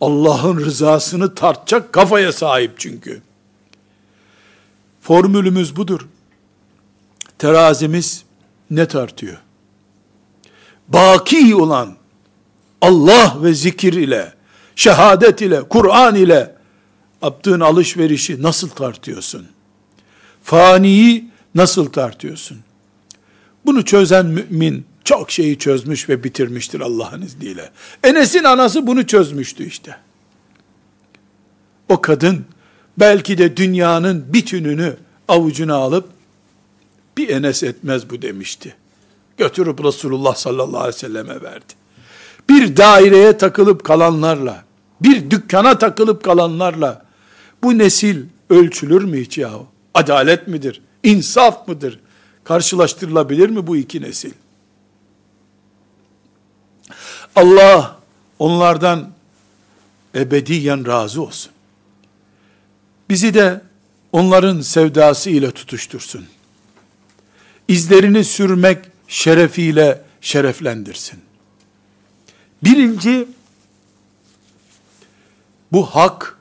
Allah'ın rızasını tartacak kafaya sahip çünkü. Formülümüz budur. Terazimiz ne tartıyor? Baki olan Allah ve zikir ile, şehadet ile, Kur'an ile yaptığın alışverişi nasıl tartıyorsun? Faniyi nasıl tartıyorsun? Bunu çözen mümin çok şeyi çözmüş ve bitirmiştir Allah'ın izniyle. Enes'in anası bunu çözmüştü işte. O kadın belki de dünyanın bütününü avucuna alıp bir Enes etmez bu demişti. Götürüp Resulullah sallallahu aleyhi ve selleme verdi. Bir daireye takılıp kalanlarla, bir dükkana takılıp kalanlarla bu nesil ölçülür mü hiç yahu? Adalet midir? İnsaf mıdır? Karşılaştırılabilir mi bu iki nesil? Allah onlardan ebediyen razı olsun. Bizi de onların sevdası ile tutuştursun. İzlerini sürmek şerefiyle şereflendirsin. Birinci, bu hak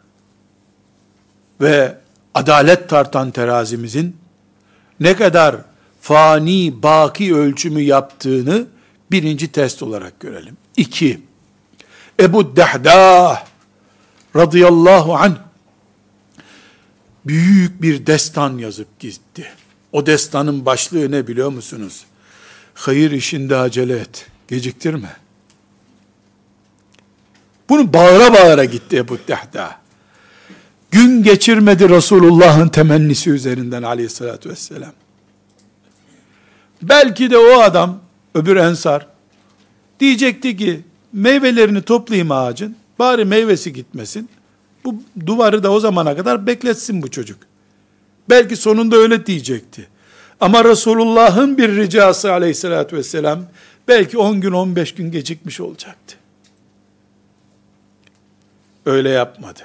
ve adalet tartan terazimizin ne kadar fani, baki ölçümü yaptığını birinci test olarak görelim. İki, Ebu Dehdah radıyallahu anh büyük bir destan yazıp gitti. O destanın başlığı ne biliyor musunuz? Hayır işinde acele et, geciktirme. Bunu bağıra bağıra gitti Ebu Dehdah. Gün geçirmedi Resulullah'ın temennisi üzerinden aleyhissalatü vesselam. Belki de o adam, öbür ensar, diyecekti ki, meyvelerini toplayayım ağacın, bari meyvesi gitmesin, bu duvarı da o zamana kadar bekletsin bu çocuk. Belki sonunda öyle diyecekti. Ama Resulullah'ın bir ricası aleyhissalatü vesselam, belki 10 gün 15 gün gecikmiş olacaktı. Öyle yapmadı.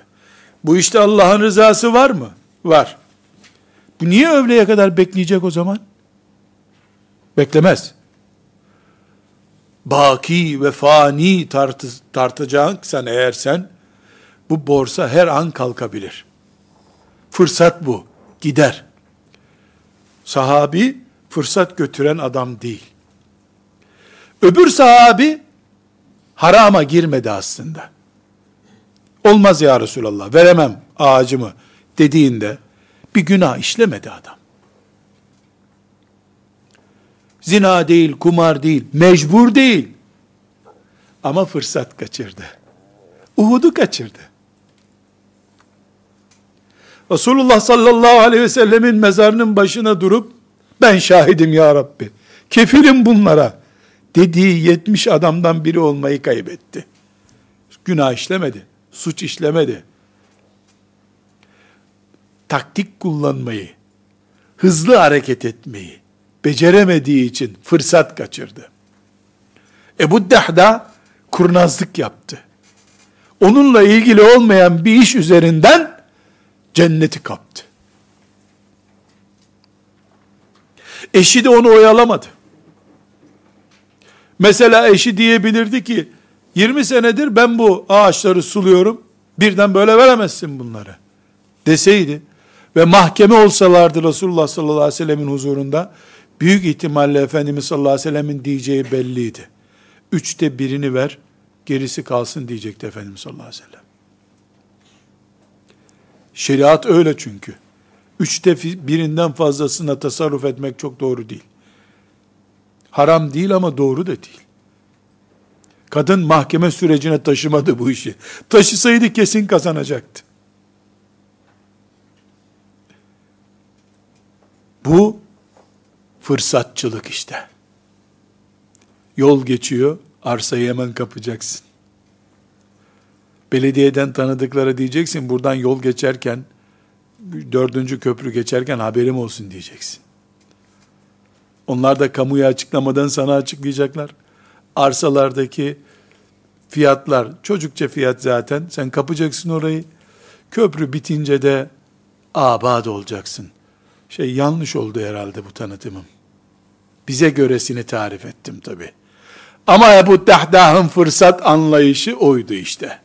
Bu işte Allah'ın rızası var mı? Var. Bu niye öğleye kadar bekleyecek o zaman? Beklemez. Baki ve fani tartı, tartacaksan eğer sen, bu borsa her an kalkabilir. Fırsat bu. Gider. Sahabi, fırsat götüren adam değil. Öbür sahabi, harama girmedi aslında. Olmaz ya Resulallah, veremem ağacımı dediğinde, bir günah işlemedi adam. Zina değil, kumar değil, mecbur değil. Ama fırsat kaçırdı. Uhud'u kaçırdı. Resulullah sallallahu aleyhi ve sellemin mezarının başına durup, ben şahidim ya Rabbi, kefilim bunlara, dediği 70 adamdan biri olmayı kaybetti. Günah işlemedi. suç işlemedi. Taktik kullanmayı, hızlı hareket etmeyi beceremediği için fırsat kaçırdı. Ebu Dehda kurnazlık yaptı. Onunla ilgili olmayan bir iş üzerinden cenneti kaptı. Eşi de onu oyalamadı. Mesela eşi diyebilirdi ki 20 senedir ben bu ağaçları suluyorum. Birden böyle veremezsin bunları. Deseydi ve mahkeme olsalardı Resulullah sallallahu aleyhi ve sellemin huzurunda büyük ihtimalle Efendimiz sallallahu aleyhi ve sellemin diyeceği belliydi. Üçte birini ver, gerisi kalsın diyecekti Efendimiz sallallahu aleyhi ve sellem. Şeriat öyle çünkü. Üçte birinden fazlasına tasarruf etmek çok doğru değil. Haram değil ama doğru da değil. Kadın mahkeme sürecine taşımadı bu işi. Taşısaydı kesin kazanacaktı. Bu fırsatçılık işte. Yol geçiyor, arsayı hemen kapacaksın. Belediyeden tanıdıkları diyeceksin, buradan yol geçerken, dördüncü köprü geçerken haberim olsun diyeceksin. Onlar da kamuya açıklamadan sana açıklayacaklar. Arsalardaki fiyatlar, çocukça fiyat zaten, sen kapacaksın orayı. Köprü bitince de abad olacaksın. Şey yanlış oldu herhalde bu tanıtımım. Bize göresini tarif ettim tabi. Ama Ebu Dahdah'ın fırsat anlayışı oydu işte.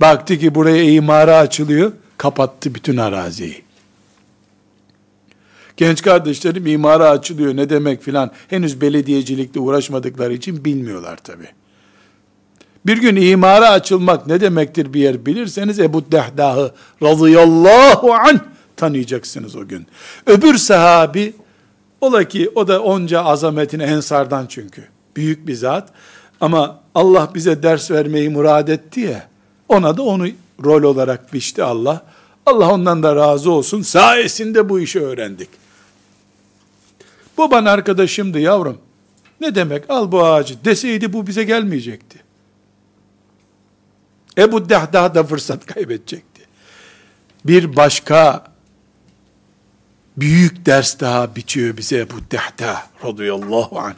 Baktı ki buraya imara açılıyor, kapattı bütün araziyi. Genç kardeşlerim imara açılıyor ne demek filan henüz belediyecilikle uğraşmadıkları için bilmiyorlar tabi. Bir gün imara açılmak ne demektir bir yer bilirseniz Ebu Dehdah'ı radıyallahu anh tanıyacaksınız o gün. Öbür sahabi ola ki o da onca azametin ensardan çünkü. Büyük bir zat. Ama Allah bize ders vermeyi murad etti ya. Ona da onu rol olarak biçti Allah. Allah ondan da razı olsun. Sayesinde bu işi öğrendik. Baban arkadaşımdı yavrum. Ne demek al bu ağacı deseydi bu bize gelmeyecekti. Ebu Dehdah da fırsat kaybedecekti. Bir başka büyük ders daha biçiyor bize Ebu Dehdah radıyallahu anh.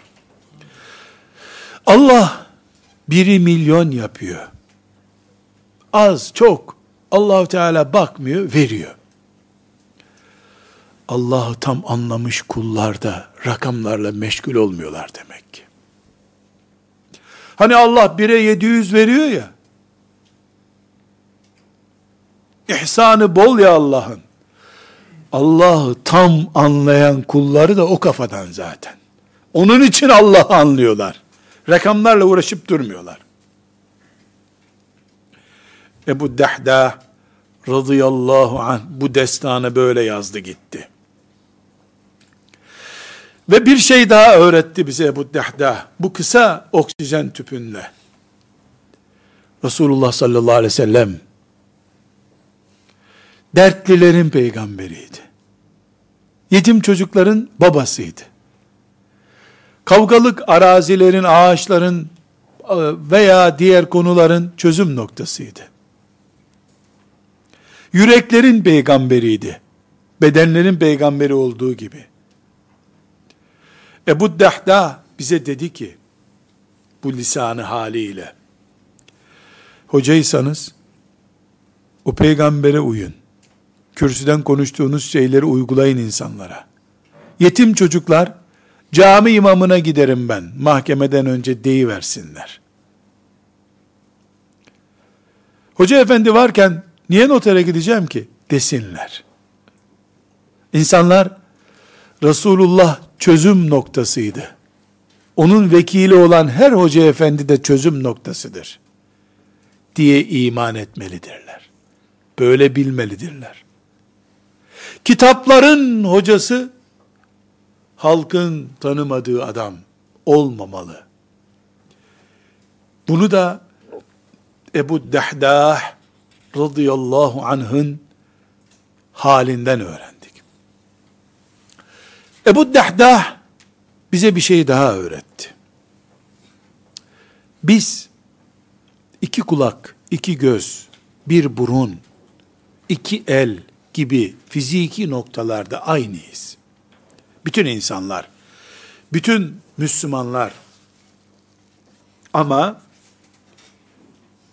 Allah biri milyon yapıyor. Az, çok. Allahu Teala bakmıyor, veriyor. Allah'ı tam anlamış kullar da rakamlarla meşgul olmuyorlar demek ki. Hani Allah bire 700 veriyor ya. İhsanı bol ya Allah'ın. Allah'ı tam anlayan kulları da o kafadan zaten. Onun için Allah'ı anlıyorlar. Rakamlarla uğraşıp durmuyorlar. Ebu Dehda radıyallahu anh bu destanı böyle yazdı gitti. Ve bir şey daha öğretti bize Ebu Dehda. Bu kısa oksijen tüpünle. Resulullah sallallahu aleyhi ve sellem dertlilerin peygamberiydi. Yetim çocukların babasıydı. Kavgalık arazilerin, ağaçların e, veya diğer konuların çözüm noktasıydı. Yüreklerin peygamberiydi. Bedenlerin peygamberi olduğu gibi. Ebu Dehda bize dedi ki, bu lisanı haliyle, hocaysanız, o peygambere uyun. Kürsüden konuştuğunuz şeyleri uygulayın insanlara. Yetim çocuklar, cami imamına giderim ben, mahkemeden önce deyiversinler. Hoca efendi varken, niye notere gideceğim ki? Desinler. İnsanlar, Resulullah çözüm noktasıydı. Onun vekili olan her hoca efendi de çözüm noktasıdır. Diye iman etmelidirler. Böyle bilmelidirler. Kitapların hocası halkın tanımadığı adam olmamalı. Bunu da Ebu Dehdah radıyallahu anh'ın halinden öğrendik. Ebu Dehdah bize bir şey daha öğretti. Biz iki kulak, iki göz, bir burun, iki el gibi fiziki noktalarda aynıyız. Bütün insanlar, bütün Müslümanlar ama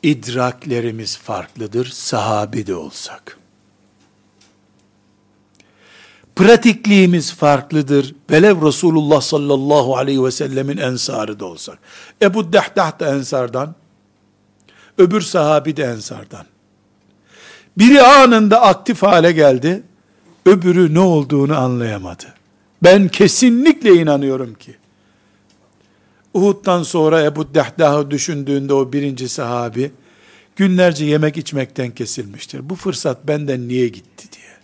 idraklerimiz farklıdır sahabi de olsak. Pratikliğimiz farklıdır. Velev Resulullah sallallahu aleyhi ve sellemin ensarı da olsak. Ebu Dehdah da ensardan, öbür sahabi de ensardan. Biri anında aktif hale geldi, öbürü ne olduğunu anlayamadı. Ben kesinlikle inanıyorum ki, Uhud'dan sonra Ebu Dehdah'ı düşündüğünde o birinci sahabi, günlerce yemek içmekten kesilmiştir. Bu fırsat benden niye gitti diye.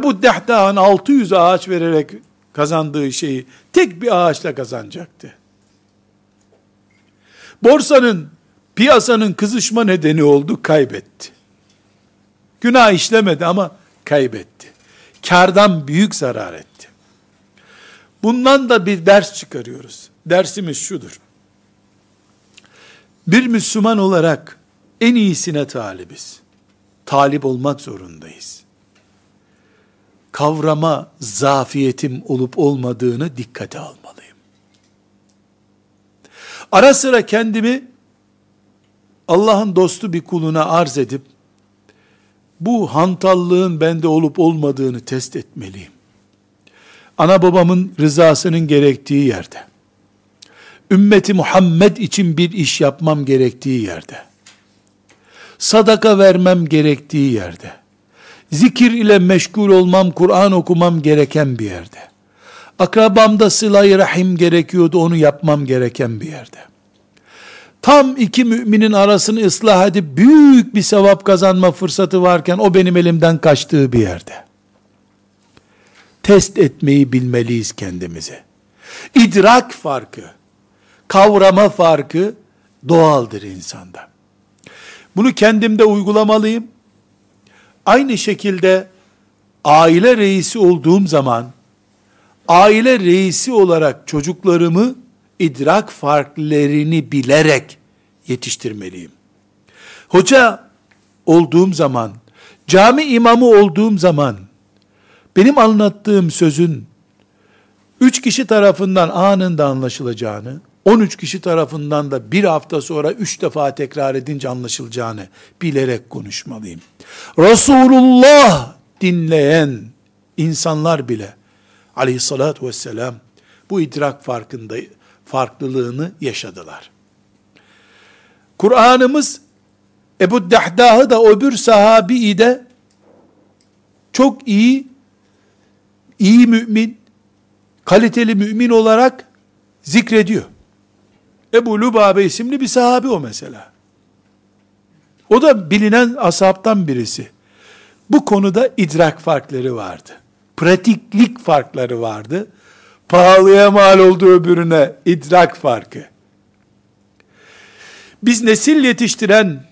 Ebu Dehdah'ın 600 ağaç vererek kazandığı şeyi tek bir ağaçla kazanacaktı. Borsanın, piyasanın kızışma nedeni oldu, kaybetti. Günah işlemedi ama kaybetti. Kardan büyük zarar etti. Bundan da bir ders çıkarıyoruz. Dersimiz şudur. Bir Müslüman olarak en iyisine talibiz. Talip olmak zorundayız. Kavrama zafiyetim olup olmadığını dikkate almalıyım. Ara sıra kendimi Allah'ın dostu bir kuluna arz edip bu hantallığın bende olup olmadığını test etmeliyim. Ana babamın rızasının gerektiği yerde, ümmeti Muhammed için bir iş yapmam gerektiği yerde, sadaka vermem gerektiği yerde, zikir ile meşgul olmam, Kur'an okumam gereken bir yerde, akrabamda sıla rahim gerekiyordu, onu yapmam gereken bir yerde, tam iki müminin arasını ıslah edip büyük bir sevap kazanma fırsatı varken o benim elimden kaçtığı bir yerde. Test etmeyi bilmeliyiz kendimize. İdrak farkı, kavrama farkı doğaldır insanda. Bunu kendimde uygulamalıyım. Aynı şekilde aile reisi olduğum zaman aile reisi olarak çocuklarımı idrak farklarını bilerek yetiştirmeliyim. Hoca olduğum zaman, cami imamı olduğum zaman, benim anlattığım sözün, üç kişi tarafından anında anlaşılacağını, 13 kişi tarafından da bir hafta sonra üç defa tekrar edince anlaşılacağını bilerek konuşmalıyım. Resulullah dinleyen insanlar bile aleyhissalatü vesselam bu idrak farkında farklılığını yaşadılar. Kur'an'ımız Ebu Dahdah'ı da öbür sahabiyi de çok iyi, iyi mümin, kaliteli mümin olarak zikrediyor. Ebu Lubabe isimli bir sahabi o mesela. O da bilinen ashabtan birisi. Bu konuda idrak farkları vardı. Pratiklik farkları vardı pahalıya mal olduğu öbürüne idrak farkı. Biz nesil yetiştiren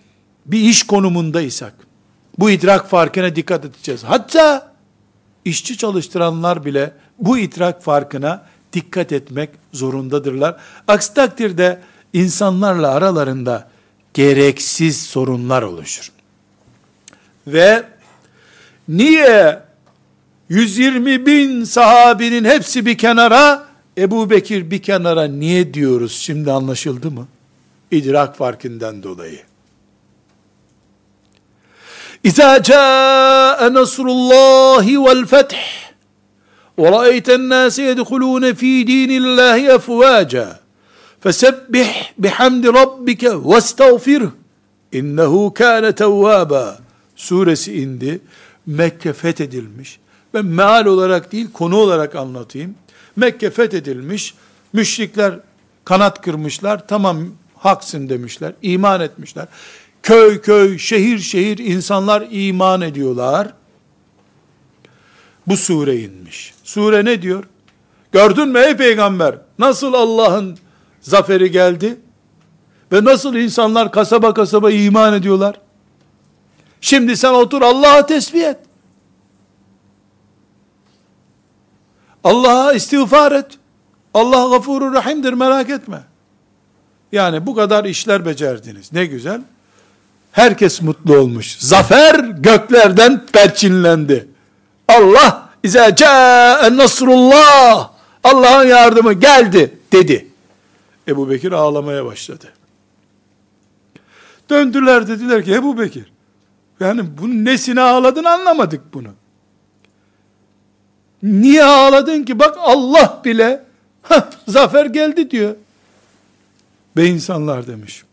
bir iş konumundaysak, bu idrak farkına dikkat edeceğiz. Hatta işçi çalıştıranlar bile bu idrak farkına dikkat etmek zorundadırlar. Aksi takdirde insanlarla aralarında gereksiz sorunlar oluşur. Ve niye 120 bin sahabinin hepsi bir kenara, Ebu Bekir bir kenara niye diyoruz? Şimdi anlaşıldı mı? İdrak farkından dolayı. İza ca'e nasrullahi vel feth. ve ra'eyten nâse yedhulûne fî dînillâhi efvâca fesebbih bihamdi rabbike ve estağfirh innehu kâne tevvâba suresi indi. Mekke fethedilmiş ben meal olarak değil konu olarak anlatayım. Mekke fethedilmiş, müşrikler kanat kırmışlar, tamam haksın demişler, iman etmişler. Köy köy, şehir şehir insanlar iman ediyorlar. Bu sure inmiş. Sure ne diyor? Gördün mü ey peygamber? Nasıl Allah'ın zaferi geldi? Ve nasıl insanlar kasaba kasaba iman ediyorlar? Şimdi sen otur Allah'a tesbih et. Allah'a istiğfar et. Allah gafurur rahimdir merak etme. Yani bu kadar işler becerdiniz. Ne güzel. Herkes mutlu olmuş. Zafer göklerden perçinlendi. Allah İze ca'en nasrullah Allah'ın yardımı geldi dedi. Ebu Bekir ağlamaya başladı. Döndüler dediler ki Ebu Bekir yani bunun nesine ağladın anlamadık bunu. Niye ağladın ki? Bak Allah bile heh, zafer geldi diyor. Be insanlar demiş.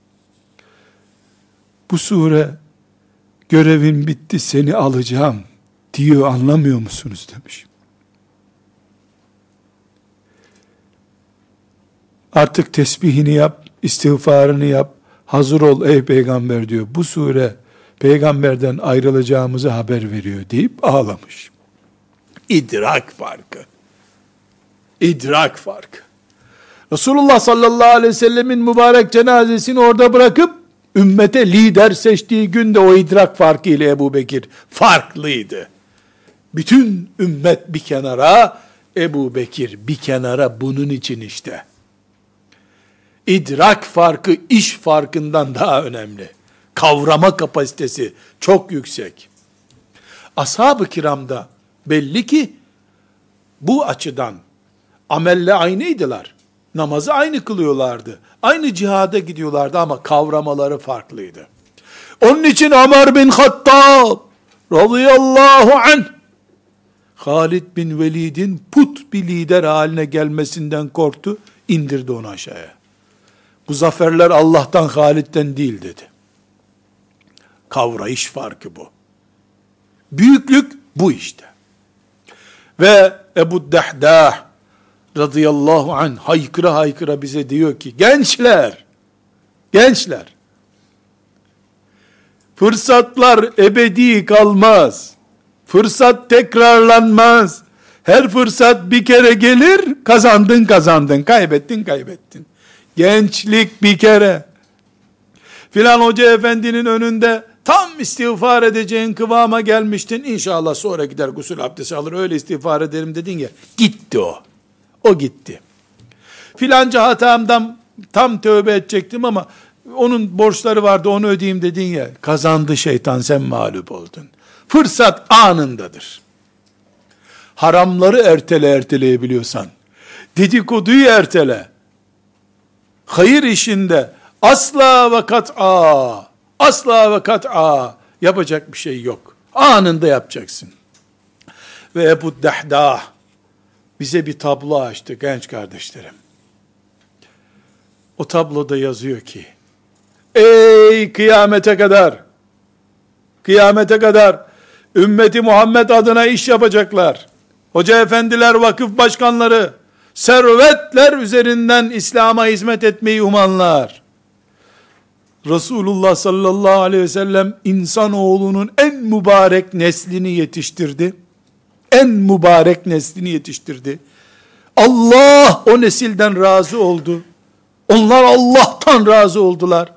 Bu sure görevin bitti seni alacağım diyor anlamıyor musunuz demiş. Artık tesbihini yap, istiğfarını yap, hazır ol ey peygamber diyor. Bu sure peygamberden ayrılacağımızı haber veriyor deyip ağlamış. İdrak farkı. İdrak farkı. Resulullah sallallahu aleyhi ve sellemin mübarek cenazesini orada bırakıp ümmete lider seçtiği günde o idrak farkı ile Ebu Bekir farklıydı. Bütün ümmet bir kenara, Ebu Bekir bir kenara bunun için işte. İdrak farkı iş farkından daha önemli. Kavrama kapasitesi çok yüksek. Ashab-ı kiramda belli ki bu açıdan amelle aynıydılar. Namazı aynı kılıyorlardı. Aynı cihada gidiyorlardı ama kavramaları farklıydı. Onun için Ömer bin Hattab radıyallahu anh Halid bin Velid'in put bir lider haline gelmesinden korktu. indirdi onu aşağıya. Bu zaferler Allah'tan Halid'den değil dedi. Kavrayış farkı bu. Büyüklük bu işte. Ve Ebu Dehdah radıyallahu anh haykıra haykıra bize diyor ki gençler, gençler, fırsatlar ebedi kalmaz. Fırsat tekrarlanmaz. Her fırsat bir kere gelir, kazandın kazandın, kaybettin kaybettin. Gençlik bir kere. Filan hoca efendinin önünde tam istiğfar edeceğin kıvama gelmiştin. İnşallah sonra gider gusül abdesti alır öyle istiğfar ederim dedin ya. Gitti o. O gitti. Filanca hatamdan tam tövbe edecektim ama onun borçları vardı onu ödeyeyim dedin ya. Kazandı şeytan sen mağlup oldun. Fırsat anındadır. Haramları ertele erteleyebiliyorsan, dedikoduyu ertele, hayır işinde asla ve kat'a, asla ve kat'a yapacak bir şey yok. Anında yapacaksın. Ve Ebu Dahdah bize bir tablo açtı genç kardeşlerim. O tabloda yazıyor ki, ey kıyamete kadar, kıyamete kadar ümmeti Muhammed adına iş yapacaklar. Hoca efendiler, vakıf başkanları, servetler üzerinden İslam'a hizmet etmeyi umanlar. Resulullah sallallahu aleyhi ve sellem insanoğlunun en mübarek neslini yetiştirdi. En mübarek neslini yetiştirdi. Allah o nesilden razı oldu. Onlar Allah'tan razı oldular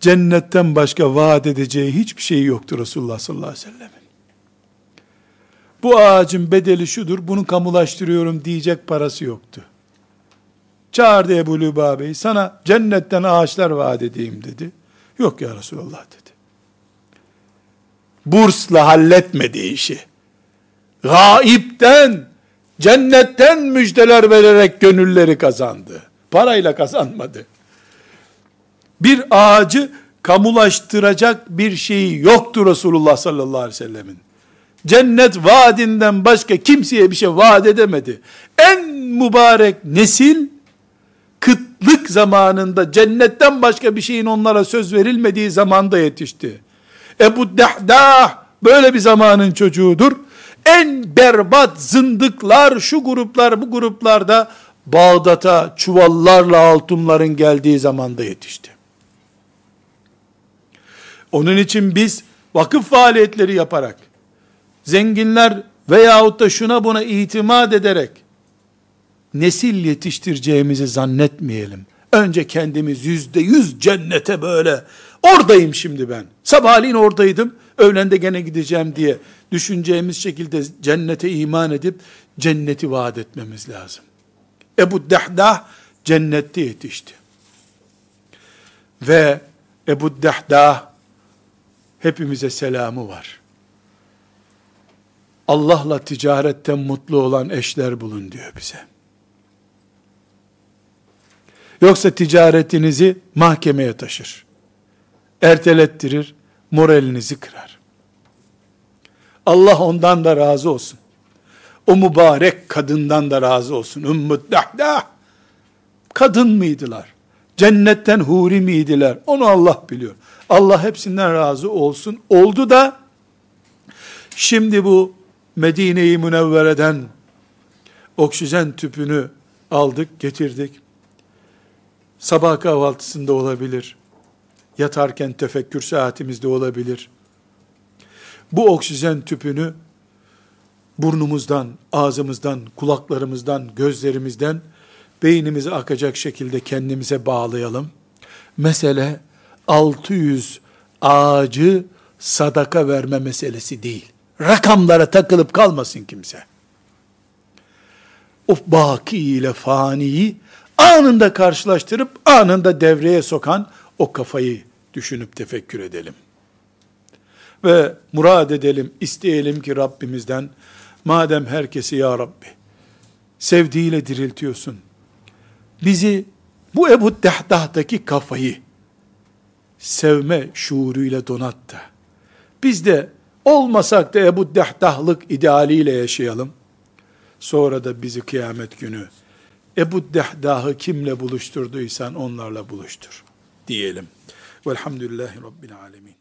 cennetten başka vaat edeceği hiçbir şey yoktu Resulullah sallallahu aleyhi ve sellemin. Bu ağacın bedeli şudur, bunu kamulaştırıyorum diyecek parası yoktu. Çağırdı Ebu Lübabe'yi, sana cennetten ağaçlar vaat edeyim dedi. Yok ya Resulallah dedi. Bursla halletmedi işi. Gaipten, cennetten müjdeler vererek gönülleri kazandı. Parayla kazanmadı bir ağacı kamulaştıracak bir şeyi yoktur Resulullah sallallahu aleyhi ve sellemin. Cennet vaadinden başka kimseye bir şey vaat edemedi. En mübarek nesil, kıtlık zamanında cennetten başka bir şeyin onlara söz verilmediği zamanda yetişti. Ebu Dehdah böyle bir zamanın çocuğudur. En berbat zındıklar, şu gruplar, bu gruplarda Bağdat'a çuvallarla altınların geldiği zamanda yetişti. Onun için biz vakıf faaliyetleri yaparak, zenginler veyahut da şuna buna itimat ederek, nesil yetiştireceğimizi zannetmeyelim. Önce kendimiz yüzde yüz cennete böyle, oradayım şimdi ben. Sabahleyin oradaydım, öğlende gene gideceğim diye düşüneceğimiz şekilde cennete iman edip, cenneti vaat etmemiz lazım. Ebu Dehdah cennette yetişti. Ve Ebu Dehdah hepimize selamı var. Allah'la ticaretten mutlu olan eşler bulun diyor bize. Yoksa ticaretinizi mahkemeye taşır. Ertelettirir, moralinizi kırar. Allah ondan da razı olsun. O mübarek kadından da razı olsun. Ümmü Dahdah. Kadın mıydılar? Cennetten huri miydiler? Onu Allah biliyor. Allah hepsinden razı olsun. Oldu da şimdi bu Medine-i Münevvere'den oksijen tüpünü aldık, getirdik. Sabah kahvaltısında olabilir. Yatarken tefekkür saatimizde olabilir. Bu oksijen tüpünü burnumuzdan, ağzımızdan, kulaklarımızdan, gözlerimizden beynimize akacak şekilde kendimize bağlayalım. Mesele 600 ağacı sadaka verme meselesi değil. Rakamlara takılıp kalmasın kimse. O baki ile faniyi anında karşılaştırıp anında devreye sokan o kafayı düşünüp tefekkür edelim. Ve murad edelim, isteyelim ki Rabbimizden, madem herkesi ya Rabbi, sevdiğiyle diriltiyorsun, bizi bu Ebu Dehdah'taki kafayı sevme şuuruyla donat da, biz de olmasak da Ebu Dehdah'lık idealiyle yaşayalım, sonra da bizi kıyamet günü, Ebu Dehdah'ı kimle buluşturduysan onlarla buluştur, diyelim. Velhamdülillahi Rabbil Alemin.